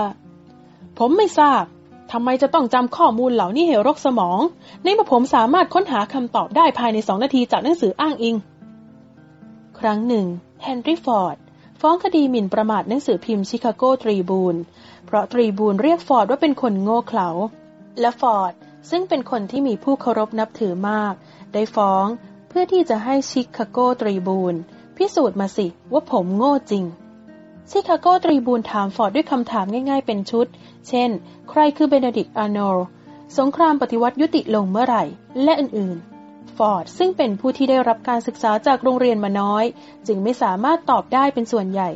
ผมไม่ทราบทำไมจะต้องจำข้อมูลเหล่านี้ให้รกสมอง ในเมื่อผมสามารถค้นหาคำตอบได้ภายในสองนาทีจากหนังสืออ้างอิง ครั้งหนึ่ง เฮนรี่ฟอร์ด ฟ้องคดีหมิ่นประมาทหนังสือพิมพ์ชิคาโกตรีบูนเพราะตรีบูนเรียกฟอร์ดว่าเป็นคนโง่เขลา และฟอร์ดซึ่งเป็นคนที่มีผู้เคารพนับถือมาก ได้ฟ้องเพื่อที่จะให้ชิคาโกตรีบูนพิสูจน์มาสิว่าผมโง่จริง ชิคาโกตรีบูนถามฟอร์ดด้วยคำถามง่ายๆเป็นชุด เช่น ใครคือเบเนดิกต์อาร์โนลด์ สงครามปฏิวัติยุติลงเมื่อไหร่ และอื่นๆ ฟอร์ด ซึ่งเป็นผู้ที่ได้รับการศึกษาจากโรงเรียนมาน้อย จึงไม่สามารถตอบได้เป็นส่วนใหญ่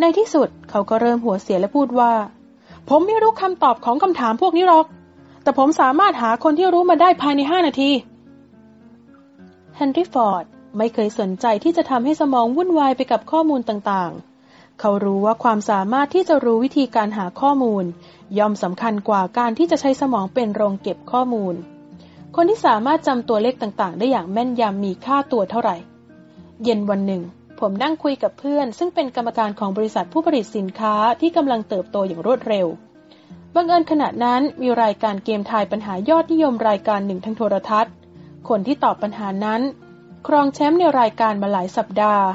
ในที่สุดเขาก็เริ่มหัวเสียและพูดว่า ผมไม่รู้คำตอบของคำถามพวกนี้หรอก แต่ผมสามารถหาคนที่รู้มาได้ภายในห้านาทีเฮนรี่ฟอร์ดไม่เคยสนใจที่จะทำให้สมองวุ่นวายไปกับข้อมูลต่างๆ เขารู้ว่าความสามารถที่จะรู้วิธีการหาข้อมูล ย่อมสำคัญกว่าการที่จะใช้สมองเป็นโรงเก็บข้อมูล คนที่สามารถจำตัวเลขต่างๆ ได้อย่างแม่นยำมีค่าตัวเท่าไหร่ เย็นวันหนึ่ง ผมนั่งคุยกับเพื่อน ซึ่งเป็นกรรมการของบริษัทผู้ผลิตสินค้าที่กำลังเติบโตอย่างรวดเร็วบังเอิญขณะนั้นมีรายการเกมทายปัญหายอดนิยมรายการหนึ่งทางโทรทัศน์ คนที่ตอบปัญหานั้น ครองแชมป์ในรายการมาหลายสัปดาห์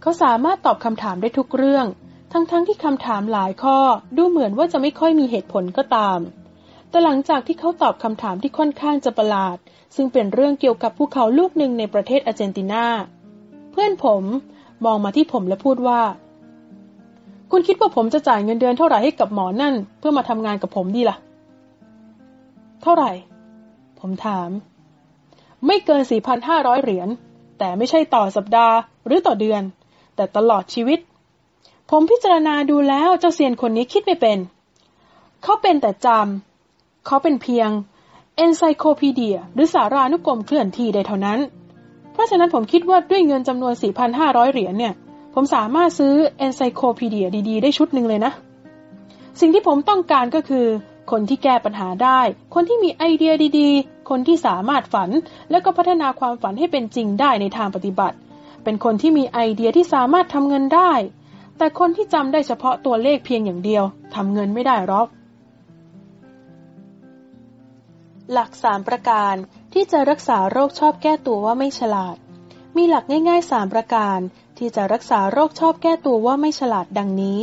เขาสามารถตอบคำถามได้ทุกเรื่อง ทั้งๆทที่คำถามหลายข้อดูเหมือนว่าจะไม่ค่อยมีเหตุผลก็ตาม แต่หลังจากที่เขาตอบคำถามที่ค่อนข้างจะประหลาด ซึ่งเป็นเรื่องเกี่ยวกับภูเขาลูกหนึ่งในประเทศอาร์เจนตินา เพื่อนผมมองมาที่ผมและพูดว่า คุณคิดว่าผมจะจ่ายเงินเดือนเท่าไหร่ให้กับหมอนั่น เพื่อมาทำงานกับผมดีล่ะ เท่าไหร่ ผมถาม ไม่เกิน 4,500 เหรียญ แต่ไม่ใช่ต่อสัปดาห์หรือต่อเดือน แต่ตลอดชีวิต ผมพิจารณาดูแล้วเจ้าเซียนคนนี้คิดไม่เป็น เขาเป็นแต่จำ เขาเป็นเพียง encyclopedia หรือสารานุกรมเคลื่อนที่ได้เท่านั้น เพราะฉะนั้นผมคิดว่าด้วยเงินจำนวน 4,500 เหรียญเนี่ย ผมสามารถซื้อ encyclopedia ดีๆ ได้ชุดหนึ่งเลยนะ สิ่งที่ผมต้องการก็คือ คนที่แก้ปัญหาได้ คนที่มีไอเดียดีๆ คนที่สามารถฝัน และก็พัฒนาความฝันให้เป็นจริงได้ในทางปฏิบัติ เป็นคนที่มีไอเดียที่สามารถทำเงินได้ แต่คนที่จำได้เฉพาะตัวเลขเพียงอย่างเดียวทำเงินไม่ได้หรอก หลักสามประการที่จะรักษาโรคชอบแก้ตัวว่าไม่ฉลาด มีหลักง่ายๆสามประการที่จะรักษาโรคชอบแก้ตัวว่าไม่ฉลาดดังนี้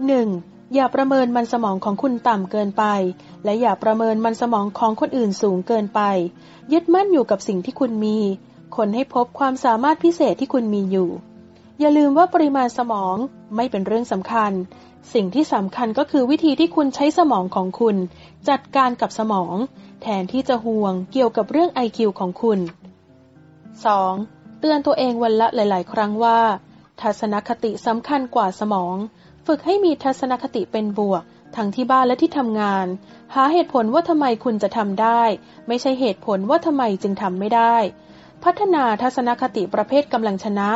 1. อย่าประเมินมันสมองของคุณต่ำเกินไป และอย่าประเมินมันสมองของคนอื่นสูงเกินไป ยึดมั่นอยู่กับสิ่งที่คุณมี คนให้พบความสามารถพิเศษที่คุณมีอยู่ อย่าลืมว่าปริมาณสมองไม่เป็นเรื่องสำคัญ สิ่งที่สำคัญก็คือวิธีที่คุณใช้สมองของคุณ จัดการกับสมอง แทนที่จะห่วงเกี่ยวกับเรื่อง IQ ของคุณ 2. เตือนตัวเองวันละหลาย ๆ ครั้งว่า ทัศนคติสำคัญกว่าสมอง ฝึกให้มีทัศนคติเป็นบวก ทั้งที่บ้านและที่ทำงาน หาเหตุผลว่าทำไมคุณจะทำได้ ไม่ใช่เหตุผลว่าทำไมจึงทำไม่ได้ พัฒนาทัศนคติประเภทกำลังชนะ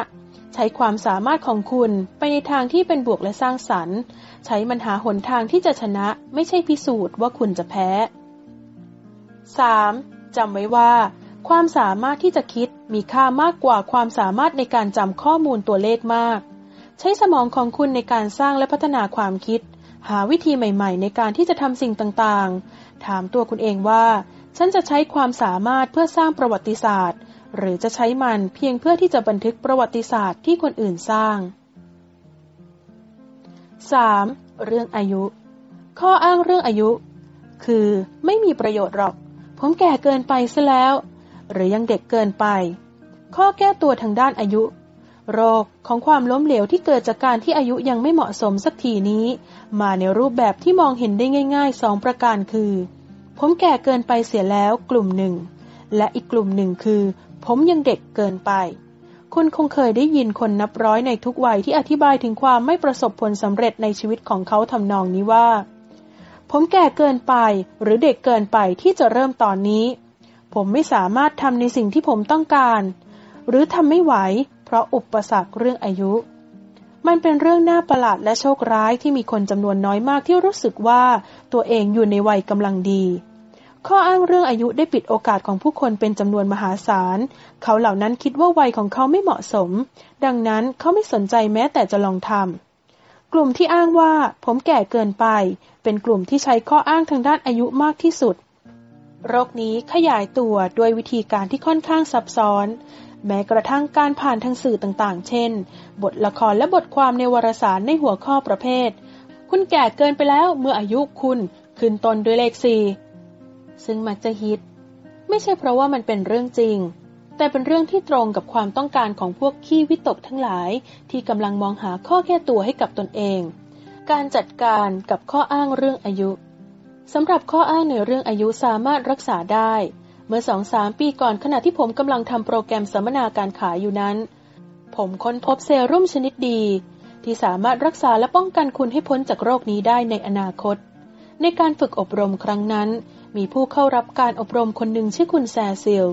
ใช้ความสามารถของคุณไปในทางที่เป็นบวกและสร้างสรรค์ ใช้มันหาหนทางที่จะชนะ ไม่ใช่พิสูจน์ว่าคุณจะแพ้ 3. จำไว้ว่า ความสามารถที่จะคิดมีค่ามากกว่าความสามารถในการจำข้อมูลตัวเลขมาก ใช้สมองของคุณในการสร้างและพัฒนาความคิด หาวิธีใหม่ ๆ ในการที่จะทำสิ่งต่างๆ ถามตัวคุณเองว่า ฉันจะใช้ความสามารถเพื่อสร้างประวัติศาสตร์ หรือจะใช้มันเพียงเพื่อที่จะบันทึกประวัติศาสตร์ที่คนอื่นสร้าง 3. เรื่องอายุ ข้ออ้างเรื่องอายุ คือไม่มีประโยชน์หรอก ผมแก่เกินไปซะแล้ว หรือยังเด็กเกินไป ข้อแก้ตัวทางด้านอายุ โรคของความล้มเหลวที่เกิดจากการที่อายุยังไม่เหมาะสมสักทีนี้ มาในรูปแบบที่มองเห็นได้ง่ายๆสองประการคือ ผมแก่เกินไปเสียแล้วกลุ่มหนึ่ง และอีกกลุ่มหนึ่งคือ ผมยังเด็กเกินไปคุณคงเคยได้ยินคนนับร้อยในทุกวัยที่อธิบายถึงความไม่ประสบผลสำเร็จในชีวิตของเขาทำนองนี้ว่า ผมแก่เกินไปหรือเด็กเกินไปที่จะเริ่มตอนนี้ ผมไม่สามารถทำในสิ่งที่ผมต้องการ หรือทำไม่ไหว เพราะอุปสรรคเรื่องอายุ มันเป็นเรื่องน่าประหลาดและโชคร้ายที่มีคนจำนวนน้อยมากที่รู้สึกว่าตัวเองอยู่ในวัยกำลังดี ข้ออ้างเรื่องอายุได้ปิดโอกาสของผู้คนเป็นจำนวนมหาศาล เขาเหล่านั้นคิดว่าวัยของเขาไม่เหมาะสม ดังนั้นเขาไม่สนใจแม้แต่จะลองทำกลุ่มที่อ้างว่าผมแก่เกินไป เป็นกลุ่มที่ใช้ข้ออ้างทางด้านอายุมากที่สุด โรคนี้ขยายตัวด้วยวิธีการที่ค่อนข้างซับซ้อน แม้กระทั่งการผ่านทางสื่อต่างๆ เช่น บทละครและบทความในวารสารในหัวข้อประเภท คุณแก่เกินไปแล้วเมื่ออายุคุณขึ้นต้นด้วยเลขสี่ซึ่งมักจะฮิต ไม่ใช่เพราะว่ามันเป็นเรื่องจริง แต่เป็นเรื่องที่ตรงกับความต้องการของพวกขี้วิตกทั้งหลาย ที่กำลังมองหาข้อแก้ตัวให้กับตนเอง การจัดการกับข้ออ้างเรื่องอายุสำหรับข้ออ้างในเรื่องอายุสามารถรักษาได้ เมื่อสองสามปีก่อนขณะที่ผมกำลังทำโปรแกรมสัมมนาการขายอยู่นั้น ผมค้นพบเซรุ่มชนิดดี ที่สามารถรักษาและป้องกันคุณให้พ้นจากโรคนี้ได้ในอนาคต ในการฝึกอบรมครั้งนั้น มีผู้เข้ารับการอบรมคนหนึ่งชื่อคุณแซซิล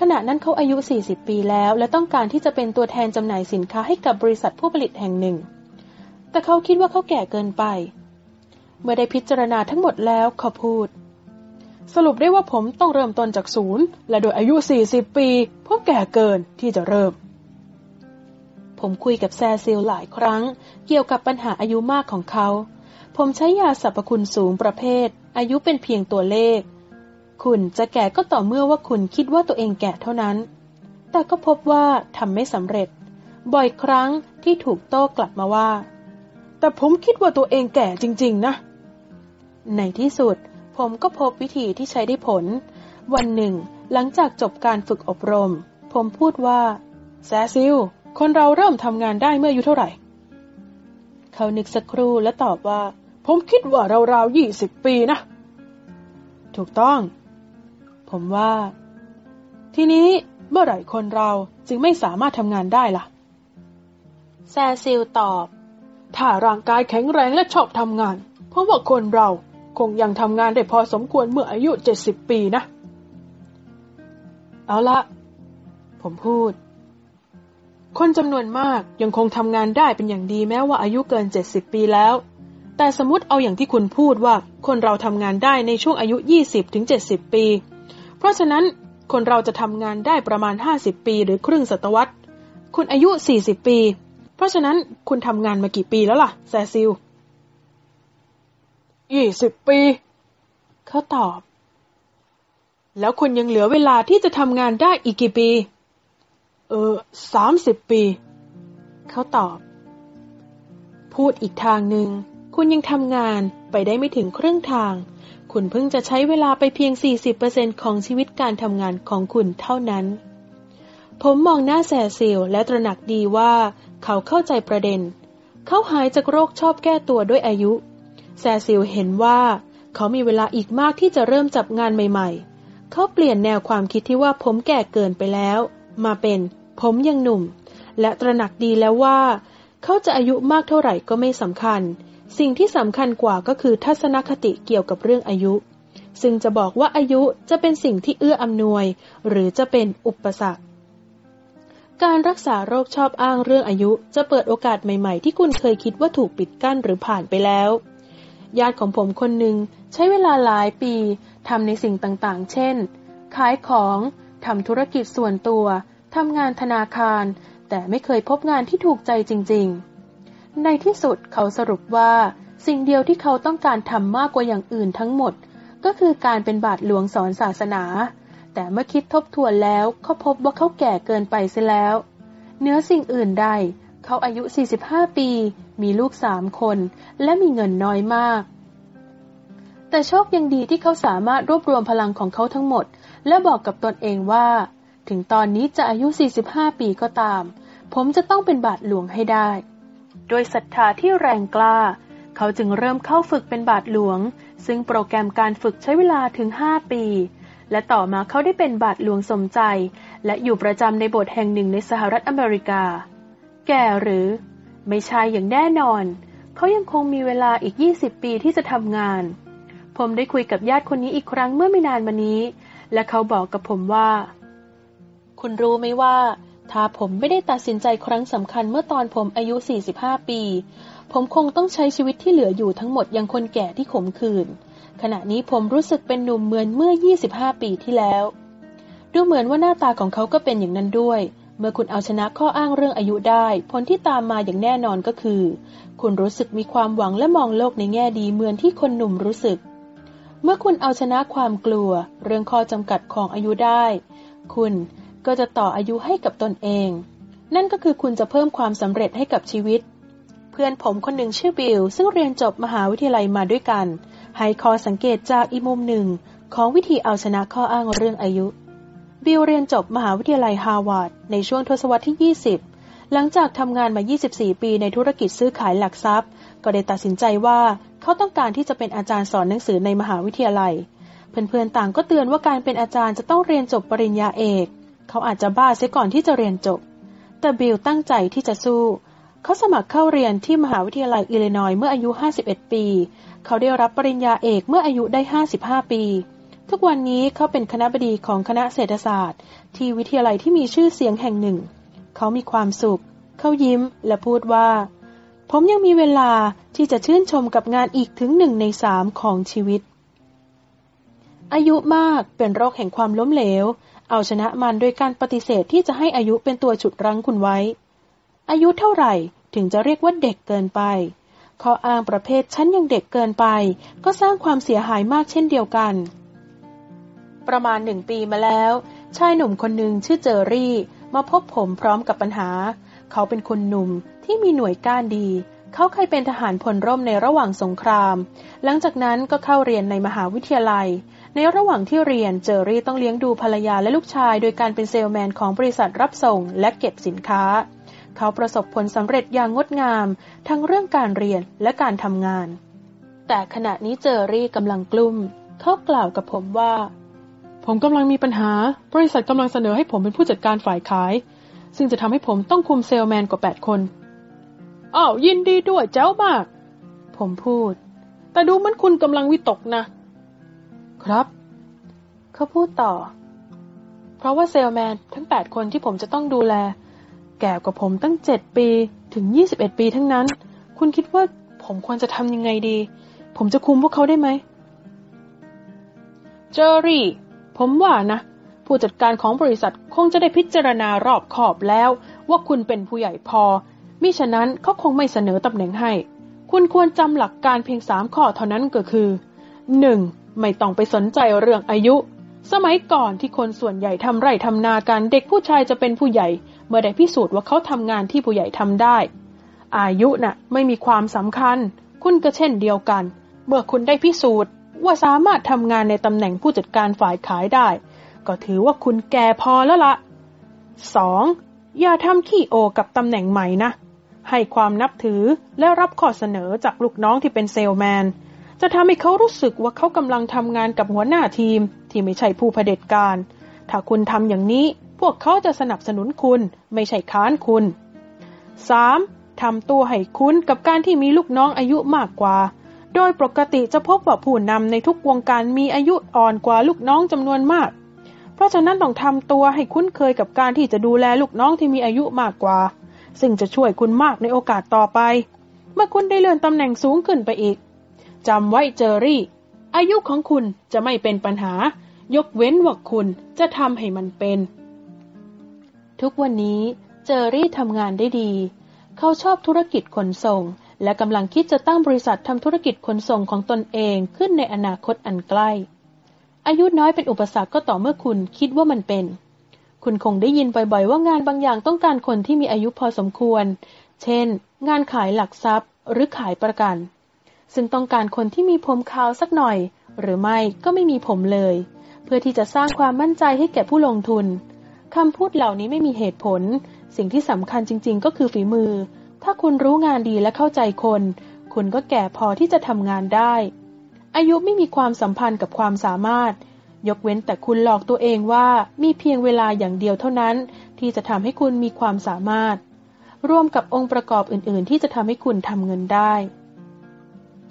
ขณะนั้นเขาอายุ 40 ปีแล้ว และต้องการที่จะเป็นตัวแทนจำหน่ายสินค้าให้กับบริษัทผู้ผลิตแห่งหนึ่ง แต่เขาคิดว่าเขาแก่เกินไป เมื่อได้พิจารณาทั้งหมดแล้วเขาพูด สรุปได้ว่าผมต้องเริ่มต้นจากศูนย์และโดยอายุ 40 ปีผมแก่เกินที่จะเริ่ม ผมคุยกับแซซิลหลายครั้ง เกี่ยวกับปัญหาอายุมากของเขา ผมใช้ยาสรรพคุณสูงประเภท อายุเป็นเพียงตัวเลข คุณจะแก่ก็ต่อเมื่อว่าคุณคิดว่าตัวเองแก่เท่านั้น แต่ก็พบว่าทำไม่สำเร็จ บ่อยครั้งที่ถูกโต้กลับมาว่า แต่ผมคิดว่าตัวเองแก่จริง ๆ นะ ในที่สุด ผมก็พบวิธีที่ใช้ได้ผล วันหนึ่ง หลังจากจบการฝึกอบรม ผมพูดว่า แซซิล คนเราเริ่มทำงานได้เมื่ออายุเท่าไหร่ เขานึกสักครู่และตอบว่า ผมคิดว่าเราราวยี่สิบปีนะ ถูกต้อง ผมว่า ทีนี้เมื่อไหร่คนเราจึงไม่สามารถทำงานได้ล่ะ แซซิลตอบ ถ้าร่างกายแข็งแรงและชอบทำงาน เพราะว่าคนเราคงยังทำงานได้พอสมควรเมื่ออายุเจ็ดสิบปีนะ เอาละ ผมพูด คนจำนวนมากยังคงทำงานได้เป็นอย่างดีแม้ว่าอายุเกินเจ็ดสิบปีแล้ว แต่สมมติเอาอย่างที่คุณพูดว่าคนเราทำงานได้ในช่วงอายุยี่สิบถึงเจ็ดสิบปี เพราะฉะนั้นคนเราจะทำงานได้ประมาณห้าสิบปีหรือครึ่งศตวรรษ คุณอายุสี่สิบปี เพราะฉะนั้นคุณทำงานมากี่ปีแล้วล่ะ แซซิลยี่สิบปี เขาตอบ แล้วคุณยังเหลือเวลาที่จะทำงานได้อีกกี่ปี เออสามสิบปี เขาตอบ พูดอีกทางหนึ่ง คุณยังทำงานไปได้ไม่ถึงครึ่งทาง คุณเพิ่งจะใช้เวลาไปเพียง 40%ของชีวิตการทำงานของคุณเท่านั้นผมมองหน้าแซซิลและตระหนักดีว่า เขาเข้าใจประเด็น เขาหายจากโรคชอบแก้ตัวด้วยอายุ แซซิลเห็นว่า เขามีเวลาอีกมากที่จะเริ่มจับงานใหม่ ๆ เขาเปลี่ยนแนวความคิดที่ว่าผมแก่เกินไปแล้ว มาเป็น ผมยังหนุ่ม และตระหนักดีแล้วว่า เขาจะอายุมากเท่าไหร่ก็ไม่สำคัญ สิ่งที่สำคัญกว่าก็คือทัศนคติเกี่ยวกับเรื่องอายุ ซึ่งจะบอกว่าอายุจะเป็นสิ่งที่เอื้ออำนวย หรือจะเป็นอุปสรรค การรักษาโรคชอบอ้างเรื่องอายุ จะเปิดโอกาสใหม่ๆ ที่คุณเคยคิดว่าถูกปิดกั้นหรือผ่านไปแล้ว ญาติของผมคนหนึ่งใช้เวลาหลายปีทำในสิ่งต่างๆ เช่น ขายของทำธุรกิจส่วนตัวทำงานธนาคาร แต่ไม่เคยพบงานที่ถูกใจจริง ๆ ในที่สุดเขาสรุปว่า สิ่งเดียวที่เขาต้องการทำมากกว่าอย่างอื่นทั้งหมด ก็คือการเป็นบาทหลวงสอนศาสนา แต่เมื่อคิดทบทวนแล้วเขาพบว่าเขาแก่เกินไปเสียแล้ว เนื้อสิ่งอื่นใด เขาอายุ 45 ปี มีลูกสามคน และมีเงินน้อยมาก แต่โชคยังดีที่เขาสามารถรวบรวมพลังของเขาทั้งหมด และบอกกับตนเองว่า ถึงตอนนี้จะอายุ 45 ปีก็ตาม ผมจะต้องเป็นบาทหลวงให้ได้ โดยศรัทธาที่แรงกล้า เขาจึงเริ่มเข้าฝึกเป็นบาทหลวง ซึ่งโปรแกรมการฝึกใช้เวลาถึง 5 ปี และต่อมาเขาได้เป็นบาทหลวงสมใจ และอยู่ประจำในโบสถ์แห่งหนึ่งในสหรัฐอเมริกา แก่หรือ ไม่ใช่อย่างแน่นอน เขายังคงมีเวลาอีก 20 ปีที่จะทำงาน ผมได้คุยกับญาติคนนี้อีกครั้งเมื่อไม่นานมานี้ และเขาบอกกับผมว่า คุณรู้ไหมว่า ถ้าผมไม่ได้ตัดสินใจครั้งสำคัญเมื่อตอนผมอายุ 45 ปี ผมคงต้องใช้ชีวิตที่เหลืออยู่ทั้งหมดยังคนแก่ที่ขมขื่น ขณะนี้ผมรู้สึกเป็นหนุ่มเหมือนเมื่อ 25 ปีที่แล้ว ดูเหมือนว่าหน้าตาของเขาก็เป็นอย่างนั้นด้วย เมื่อคุณเอาชนะข้ออ้างเรื่องอายุได้ ผลที่ตามมาอย่างแน่นอนก็คือ คุณรู้สึกมีความหวังและมองโลกในแง่ดีเหมือนที่คนหนุ่มรู้สึก เมื่อคุณเอาชนะความกลัว เรื่องข้อจำกัดของอายุได้ คุณก็จะต่ออายุให้กับตนเอง นั่นก็คือคุณจะเพิ่มความสำเร็จให้กับชีวิต เพื่อนผมคนหนึ่งชื่อบิลซึ่งเรียนจบมหาวิทยาลัยมาด้วยกัน ให้ข้อสังเกตจากอีกมุมหนึ่งของวิธีเอาชนะข้ออ้างเรื่องอายุ บิลเรียนจบมหาวิทยาลัยฮาวาร์ดในช่วงทศวรรษที่ 20 หลังจากทำงานมา 24 ปีในธุรกิจซื้อขายหลักทรัพย์ ก็ได้ตัดสินใจว่าเขาต้องการที่จะเป็นอาจารย์สอนหนังสือในมหาวิทยาลัย เพื่อนๆต่างก็เตือนว่าการเป็นอาจารย์จะต้องเรียนจบปริญญาเอก เขาอาจจะบ้าเสียก่อนที่จะเรียนจบ แต่บิลตั้งใจที่จะสู้ เขาสมัครเข้าเรียนที่มหาวิทยาลัยอิลลินอยเมื่ออายุ 51 ปี เขาได้รับปริญญาเอกเมื่ออายุได้ 55 ปี ทุกวันนี้เขาเป็นคณะบดีของคณะเศรษฐศาสตร์ ที่วิทยาลัยที่มีชื่อเสียงแห่งหนึ่ง เขามีความสุข เขายิ้มและพูดว่า ผมยังมีเวลาที่จะชื่นชมกับงานอีกถึงหนึ่งในสามของชีวิต อายุมากเป็นโรคแห่งความล้มเหลว เอาชนะมันโดยการปฏิเสธที่จะให้อายุเป็นตัวฉุดรั้งคุณไว้ อายุเท่าไหร่ถึงจะเรียกว่าเด็กเกินไป ข้ออ้างประเภทฉันยังเด็กเกินไป ก็สร้างความเสียหายมากเช่นเดียวกัน ประมาณหนึ่งปีมาแล้ว ชายหนุ่มคนหนึ่งชื่อเจอรี่ มาพบผมพร้อมกับปัญหา เขาเป็นคนหนุ่มที่มีหน่วยก้านดี เขาเคยเป็นทหารพลร่มในระหว่างสงคราม หลังจากนั้นก็เข้าเรียนในมหาวิทยาลัย ในระหว่างที่เรียนเจอรี่ต้องเลี้ยงดูภรรยาและลูกชาย โดยการเป็นเซลแมนของบริษัทรับส่งและเก็บสินค้า เขาประสบผลสำเร็จอย่างงดงาม ทั้งเรื่องการเรียนและการทำงาน แต่ขณะนี้เจอรี่กำลังกลุ้ม เขากล่าวกับผมว่า ผมกำลังมีปัญหา บริษัทกำลังเสนอให้ผมเป็นผู้จัดการฝ่ายขาย ซึ่งจะทำให้ผมต้องคุมเซลแมนกว่าแปดคนอ้าวยินดีด้วยเจ้ามาก ผมพูด แต่ดูมันคุณกำลังวิตกนะ ครับ เขาพูดต่อ เพราะว่าเซลแมนทั้งแปดคนที่ผมจะต้องดูแล แก่กว่าผมตั้งเจ็ดปีถึงยี่สิบเอ็ดปีทั้งนั้น คุณคิดว่าผมควรจะทำยังไงดี ผมจะคุมพวกเขาได้ไหม เจอรี่ ผมว่านะ ผู้จัดการของบริษัทคงจะได้พิจารณารอบขอบแล้ว ว่าคุณเป็นผู้ใหญ่พอ มิฉะนั้นเขาคงไม่เสนอตำแหน่งให้ คุณควรจำหลักการเพียงสามข้อเท่านั้นก็คือหนึ่งไม่ต้องไปสนใจเรื่องอายุ สมัยก่อนที่คนส่วนใหญ่ทำไร่ทำนากันเด็กผู้ชายจะเป็นผู้ใหญ่ มื่อได้พิสูจน์ว่าเขาทำงานที่ผู้ใหญ่ทำได้ อายุนะ่ะไม่มีความสำคัญ คุณก็เช่นเดียวกัน เมื่อคุณได้พิสูจน์ ว่าสามารถทำงานในตำแหน่งผู้จัดการฝ่ายขายได้ ก็ถือว่าคุณแก่พอแล้วละ 2. อย่าทำขี้โอกับตำแหน่งใหม่นะ ให้ความนับถือและรับข้อเสนอจากลูกน้องที่เป็นเซลแมน จะทำให้เขารู้สึกว่าเขากำลังทำงานกับหัวหน้าทีมที่ไม่ใช่ผู้เผด็จการ ถ้าคุณทำอย่างนี้ พวกเขาจะสนับสนุนคุณไม่ใช่ค้านคุณ 3. ทำตัวให้คุ้นกับการที่มีลูกน้องอายุมากกว่า โดยปกติจะพบว่าผู้นำในทุกวงการมีอายุอ่อนกว่าลูกน้องจำนวนมาก เพราะฉะนั้นต้องทำตัวให้คุ้นเคยกับการที่จะดูแลลูกน้องที่มีอายุมากกว่า ซึ่งจะช่วยคุณมากในโอกาสต่อไป เมื่อคุณได้เลื่อนตำแหน่งสูงขึ้นไปอีกจำไว้เจอรี่ อายุของคุณจะไม่เป็นปัญหายกเว้นว่าคุณจะทำให้มันเป็น ทุกวันนี้เจอรี่ทำงานได้ดี เขาชอบธุรกิจขนส่ง และกำลังคิดจะตั้งบริษัททำธุรกิจขนส่งของตนเองขึ้นในอนาคตอันใกล้ อายุน้อยเป็นอุปสรรคก็ต่อเมื่อคุณคิดว่ามันเป็น คุณคงได้ยินบ่อยๆ ว่างานบางอย่างต้องการคนที่มีอายุพอสมควร เช่น งานขายหลักทรัพย์ หรือขายประกัน ซึ่งต้องการคนที่มีผมขาวสักหน่อย หรือไม่ก็ไม่มีผมเลย เพื่อที่จะสร้างความมั่นใจให้แก่ผู้ลงทุน คำพูดเหล่านี้ไม่มีเหตุผล สิ่งที่สำคัญจริง ๆ ก็คือฝีมือ ถ้าคุณรู้งานดีและเข้าใจคน คุณก็แก่พอที่จะทำงานได้ อายุไม่มีความสัมพันธ์กับความสามารถ ยกเว้นแต่คุณหลอกตัวเองว่ามีเพียงเวลาอย่างเดียวเท่านั้น ที่จะทำให้คุณมีความสามารถ รวมกับองค์ประกอบอื่น ๆ ที่จะทำให้คุณทำเงินได้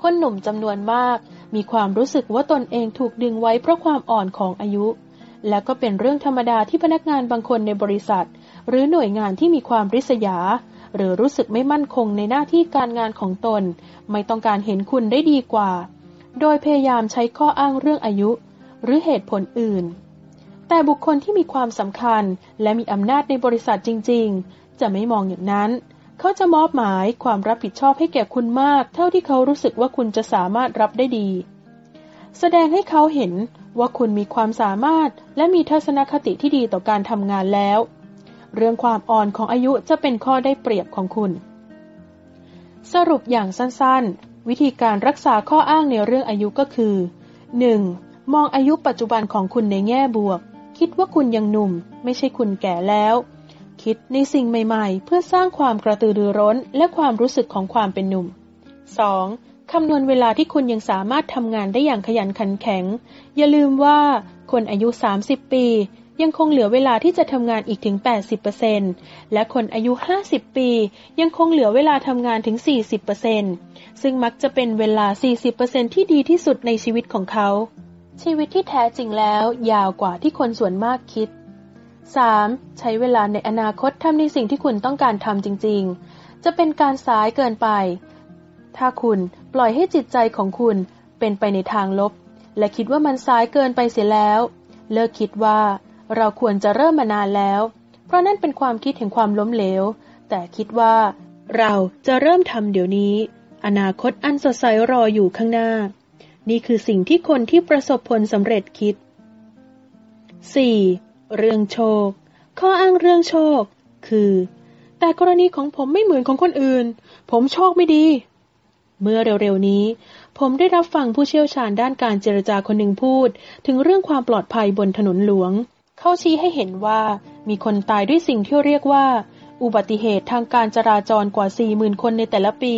คนหนุ่มจำนวนมาก มีความรู้สึกว่าตนเองถูกดึงไว้เพราะความอ่อนของอายุ และก็เป็นเรื่องธรรมดาที่พนักงานบางคนในบริษัท หรือหน่วยงานที่มีความริษยา หรือรู้สึกไม่มั่นคงในหน้าที่การงานของตน ไม่ต้องการเห็นคุณได้ดีกว่า โดยพยายามใช้ข้ออ้างเรื่องอายุ หรือเหตุผลอื่น แต่บุคคลที่มีความสำคัญ และมีอำนาจในบริษัทจริง ๆ จะไม่มองอย่างนั้น เขาจะมอบหมายความรับผิดชอบให้แก่คุณมาก เท่าที่เขารู้สึกว่าคุณจะสามารถรับได้ดี แสดงให้เขาเห็น ว่าคุณมีความสามารถและมีทัศนคติที่ดีต่อการทำงานแล้ว เรื่องความอ่อนของอายุจะเป็นข้อได้เปรียบของคุณ สรุปอย่างสั้นๆ วิธีการรักษาข้ออ้างในเรื่องอายุก็คือ 1. มองอายุปัจจุบันของคุณในแง่บวก คิดว่าคุณยังหนุ่ม ไม่ใช่คุณแก่แล้ว คิดในสิ่งใหม่ ๆ เพื่อสร้างความกระตือรือร้นและความรู้สึกของความเป็นหนุ่ม 2. คำนวณเวลาที่คุณยังสามารถทำงานได้อย่างขยันขันแข็ง อย่าลืมว่าคนอายุ 30 ปี ยังคงเหลือเวลาที่จะทำงานอีกถึง 80%และคนอายุ 50 ปี ยังคงเหลือเวลาทำงานถึง 40%ซึ่งมักจะเป็นเวลา 40%ที่ดีที่สุดในชีวิตของเขา ชีวิตที่แท้จริงแล้วยาวกว่าที่คนส่วนมากคิด 3. ใช้เวลาในอนาคตทำในสิ่งที่คุณต้องการทำจริง ๆ จะเป็นการสายเกินไป ถ้าคุณปล่อยให้จิตใจของคุณเป็นไปในทางลบ และคิดว่ามันสายเกินไปเสียแล้ว เลิกคิดว่าเราควรจะเริ่มมานานแล้ว เพราะนั่นเป็นความคิดแห่งความล้มเหลว แต่คิดว่าเราจะเริ่มทำเดี๋ยวนี้ อนาคตอันสดใสรออยู่ข้างหน้า นี่คือสิ่งที่คนที่ประสบผลสำเร็จคิด 4. เรื่องโชค ข้ออ้างเรื่องโชค คือ แต่กรณีของผมไม่เหมือนของคนอื่น ผมโชคไม่ดี เมื่อเร็วๆนี้ ผมได้รับฟังผู้เชี่ยวชาญด้านการเจรจาคนหนึ่งพูด ถึงเรื่องความปลอดภัยบนถนนหลวง เขาชี้ให้เห็นว่ามีคนตายด้วยสิ่งที่เรียกว่า อุบัติเหตุทางการจราจรกว่า 40,000 คนในแต่ละปี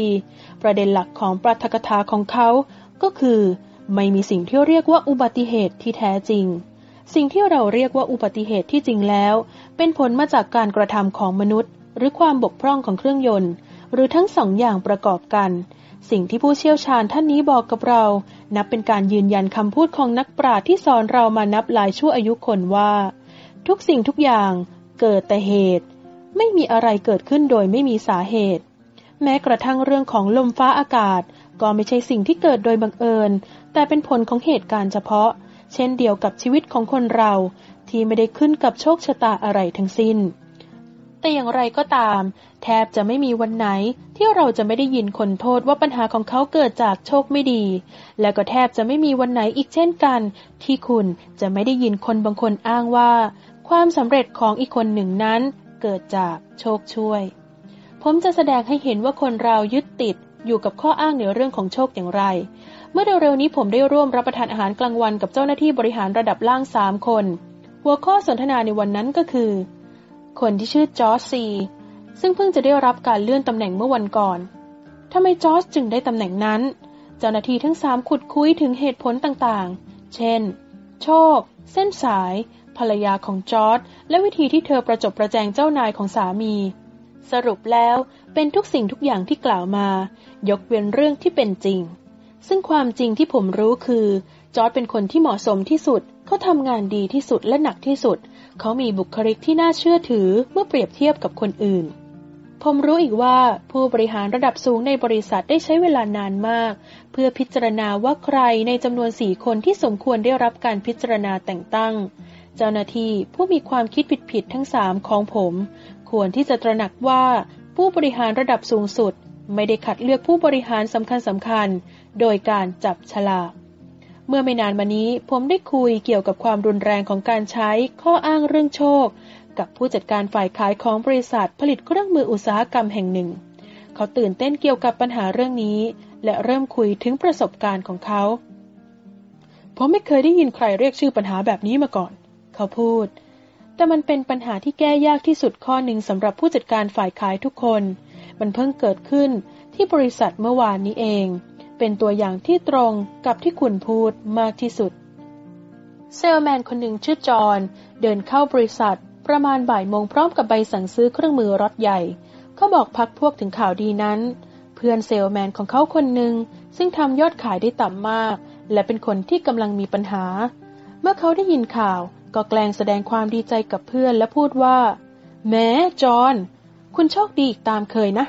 ประเด็นหลักของปรัฐกถาของเขา ก็คือ ไม่มีสิ่งที่เรียกว่าอุบัติเหตุที่แท้จริง สิ่งที่เราเรียกว่าอุบัติเหตุที่จริงแล้ว เป็นผลมาจากการกระทำของมนุษย์ หรือความบกพร่องของเครื่องยนต์ หรือทั้งสองอย่างประกอบกัน สิ่งที่ผู้เชี่ยวชาญท่านนี้บอกกับเรา นับเป็นการยืนยันคำพูดของนักปราชญ์ที่สอนเรามานับหลายชั่วอายุคนว่า ทุกสิ่งทุกอย่างเกิดแต่เหตุ ไม่มีอะไรเกิดขึ้นโดยไม่มีสาเหตุ แม้กระทั่งเรื่องของลมฟ้าอากาศ ก็ไม่ใช่สิ่งที่เกิดโดยบังเอิญ แต่เป็นผลของเหตุการณ์เฉพาะ เช่นเดียวกับชีวิตของคนเราที่ไม่ได้ขึ้นกับโชคชะตาอะไรทั้งสิ้น แต่อย่างไรก็ตาม แทบจะไม่มีวันไหนที่เราจะไม่ได้ยินคนโทษว่าปัญหาของเขาเกิดจากโชคไม่ดี และก็แทบจะไม่มีวันไหนอีกเช่นกัน ที่คุณจะไม่ได้ยินคนบางคนอ้างว่า ความสำเร็จของอีกคนหนึ่งนั้น เกิดจากโชคช่วย ผมจะแสดงให้เห็นว่าคนเรายึดติดอยู่กับข้ออ้างในเรื่องของโชคอย่างไร เมื่อเร็วๆนี้ผมได้ร่วมรับประทานอาหารกลางวันกับเจ้าหน้าที่บริหารระดับล่างสามคน หัวข้อสนทนาในวันนั้นก็คือ คนที่ชื่อจอร์จซี ซึ่งเพิ่งจะได้รับการเลื่อนตำแหน่งเมื่อวันก่อนทำไมจอร์จจึงได้ตำแหน่งนั้น เจ้าหน้าที่ทั้งสามขุดคุยถึงเหตุผลต่างๆ เช่น โชค เส้นสาย ภรรยาของจอร์จและวิธีที่เธอประจบประแจงเจ้านายของสามี สรุปแล้วเป็นทุกสิ่งทุกอย่างที่กล่าวมา ยกเว้นเรื่องที่เป็นจริง ซึ่งความจริงที่ผมรู้คือ จอร์จเป็นคนที่เหมาะสมที่สุด เขาทำงานดีที่สุดและหนักที่สุด เขามีบุคลิกที่น่าเชื่อถือเมื่อเปรียบเทียบกับคนอื่น ผมรู้อีกว่าผู้บริหารระดับสูงในบริษัทได้ใช้เวลานานมาก เพื่อพิจารณาว่าใครในจำนวนสี่คนที่สมควรได้รับการพิจารณาแต่งตั้ง เจ้าหน้าที่ผู้มีความคิดผิดๆทั้งสามของผม ควรที่จะตระหนักว่าผู้บริหารระดับสูงสุด ไม่ได้คัดเลือกผู้บริหารสำคัญสำคัญ โดยการจับฉลาก เมื่อไม่นานมานี้ผมได้คุยเกี่ยวกับความรุนแรงของการใช้ข้ออ้างเรื่องโชค กับผู้จัดการฝ่ายขายของบริษัทผลิตเครื่องมืออุตสาหกรรมแห่งหนึ่ง เขาตื่นเต้นเกี่ยวกับปัญหาเรื่องนี้ และเริ่มคุยถึงประสบการณ์ของเขา ผมไม่เคยได้ยินใครเรียกชื่อปัญหาแบบนี้มาก่อน เขาพูด แต่มันเป็นปัญหาที่แก้ยากที่สุดข้อหนึ่งสำหรับผู้จัดการฝ่ายขายทุกคน มันเพิ่งเกิดขึ้นที่บริษัทเมื่อวานนี้เอง เป็นตัวอย่างที่ตรงกับที่คุณพูดมากที่สุด เซลแมนคนหนึ่งชื่อจอห์นเดินเข้าบริษัท ประมาณบ่ายโมงพร้อมกับใบสั่งซื้อเครื่องมือรถใหญ่ เขาบอกพักพวกถึงข่าวดีนั้น เพื่อนเซลแมนของเขาคนหนึ่งซึ่งทำยอดขายได้ต่ำมาก และเป็นคนที่กำลังมีปัญหา เมื่อเขาได้ยินข่าวก็แกล้งแสดงความดีใจกับเพื่อนและพูดว่า แม้จอห์นคุณโชคดีอีกตามเคยนะ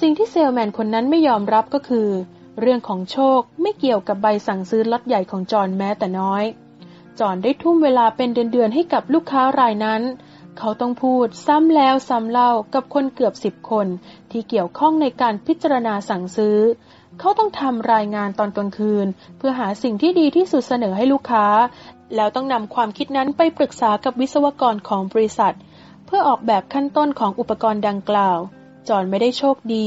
สิ่งที่เซลแมนคนนั้นไม่ยอมรับก็คือ เรื่องของโชคไม่เกี่ยวกับใบสั่งซื้อล็อตใหญ่ของจอนแม้แต่น้อย จอนได้ทุ่มเวลาเป็นเดือนๆให้กับลูกค้ารายนั้น เขาต้องพูดซ้ำแล้วซ้ำเล่ากับคนเกือบสิบคน ที่เกี่ยวข้องในการพิจารณาสั่งซื้อ เขาต้องทำรายงานตอนกลางคืน เพื่อหาสิ่งที่ดีที่สุดเสนอให้ลูกค้า แล้วต้องนำความคิดนั้นไปปรึกษากับวิศวกรของบริษัท เพื่อออกแบบขั้นต้นของอุปกรณ์ดังกล่าว จอนไม่ได้โชคดี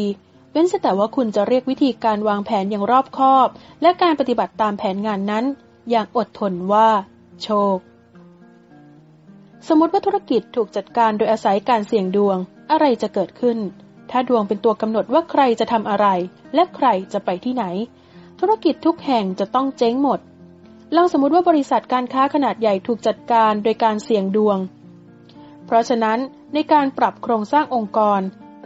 เว้นแต่ว่าคุณจะเรียกวิธีการวางแผนอย่างรอบคอบ และการปฏิบัติตามแผนงานนั้น อย่างอดทนว่า โชค สมมติว่าธุรกิจถูกจัดการโดยอาศัยการเสี่ยงดวง อะไรจะเกิดขึ้น ถ้าดวงเป็นตัวกำหนดว่าใครจะทำอะไร และใครจะไปที่ไหน ธุรกิจทุกแห่งจะต้องเจ๊งหมดลองสมมติว่าบริษัทการค้าขนาดใหญ่ถูกจัดการโดยการเสี่ยงดวง เพราะฉะนั้นในการปรับโครงสร้างองค์กร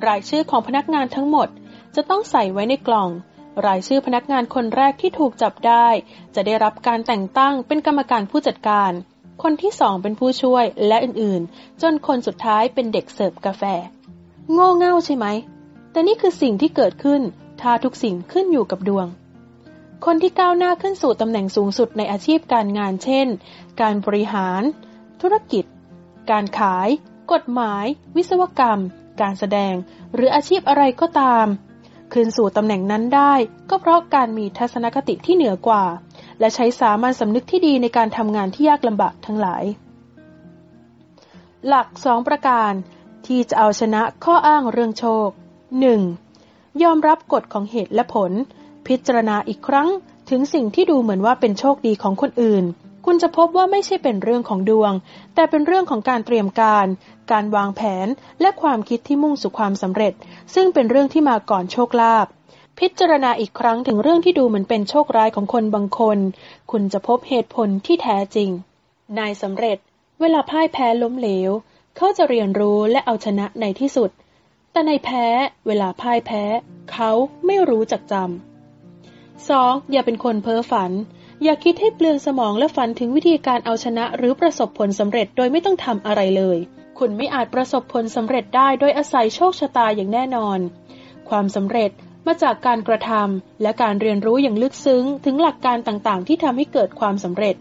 รายชื่อของพนักงานทั้งหมด จะต้องใส่ไว้ในกล่อง รายชื่อพนักงานคนแรกที่ถูกจับได้ จะได้รับการแต่งตั้งเป็นกรรมการผู้จัดการ คนที่สองเป็นผู้ช่วยและอื่นๆ จนคนสุดท้ายเป็นเด็กเสิร์ฟกาแฟ โง่เง่าใช่ไหม แต่นี่คือสิ่งที่เกิดขึ้นถ้าทุกสิ่งขึ้นอยู่กับดวงคนที่ก้าวหน้าขึ้นสู่ตำแหน่งสูงสุดในอาชีพการงานเช่น การบริหาร ธุรกิจ การขาย กฎหมาย วิศวกรรม การแสดง หรืออาชีพอะไรก็ตามขึ้นสู่ตำแหน่งนั้นได้ ก็เพราะการมีทัศนคติที่เหนือกว่า และใช้สามัญสำนึกที่ดีในการทำงานที่ยากลำบากทั้งหลาย หลักสองประการที่จะเอาชนะข้ออ้างเรื่องโชค 1. ยอมรับกฎของเหตุและผล พิจารณาอีกครั้งถึงสิ่งที่ดูเหมือนว่าเป็นโชคดีของคนอื่น คุณจะพบว่าไม่ใช่เป็นเรื่องของดวง แต่เป็นเรื่องของการเตรียมการ การวางแผน และความคิดที่มุ่งสู่ความสำเร็จ ซึ่งเป็นเรื่องที่มาก่อนโชคลาภพิจารณาอีกครั้งถึงเรื่องที่ดูเหมือนเป็นโชคร้ายของคนบางคน คุณจะพบเหตุผลที่แท้จริง นายสำเร็จ เวลาพ่ายแพ้ล้มเหลว เขาจะเรียนรู้และเอาชนะในที่สุด แต่ในแพ้ เวลาพ่ายแพ้ เขาไม่รู้จักจำสองอย่าเป็นคนเพ้อฝัน อย่าคิดให้เปลืองสมองและฝันถึงวิธีการเอาชนะหรือประสบผลสำเร็จโดยไม่ต้องทำอะไรเลย คุณไม่อาจประสบผลสำเร็จได้โดยอาศัยโชคชะตาอย่างแน่นอน ความสำเร็จมาจากการกระทำและการเรียนรู้อย่างลึกซึ้ง ถึงหลักการต่างๆ ที่ทำให้เกิดความสำเร็จ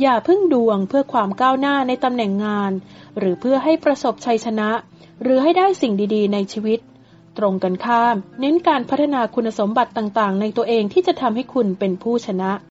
อย่าพึ่งดวงเพื่อความก้าวหน้าในตำแหน่งงาน หรือเพื่อให้ประสบชัยชนะ หรือให้ได้สิ่งดีๆ ในชีวิต ตรงกันข้าม เน้นการพัฒนาคุณสมบัติต่างๆ ในตัวเองที่จะทำให้คุณเป็นผู้ชนะ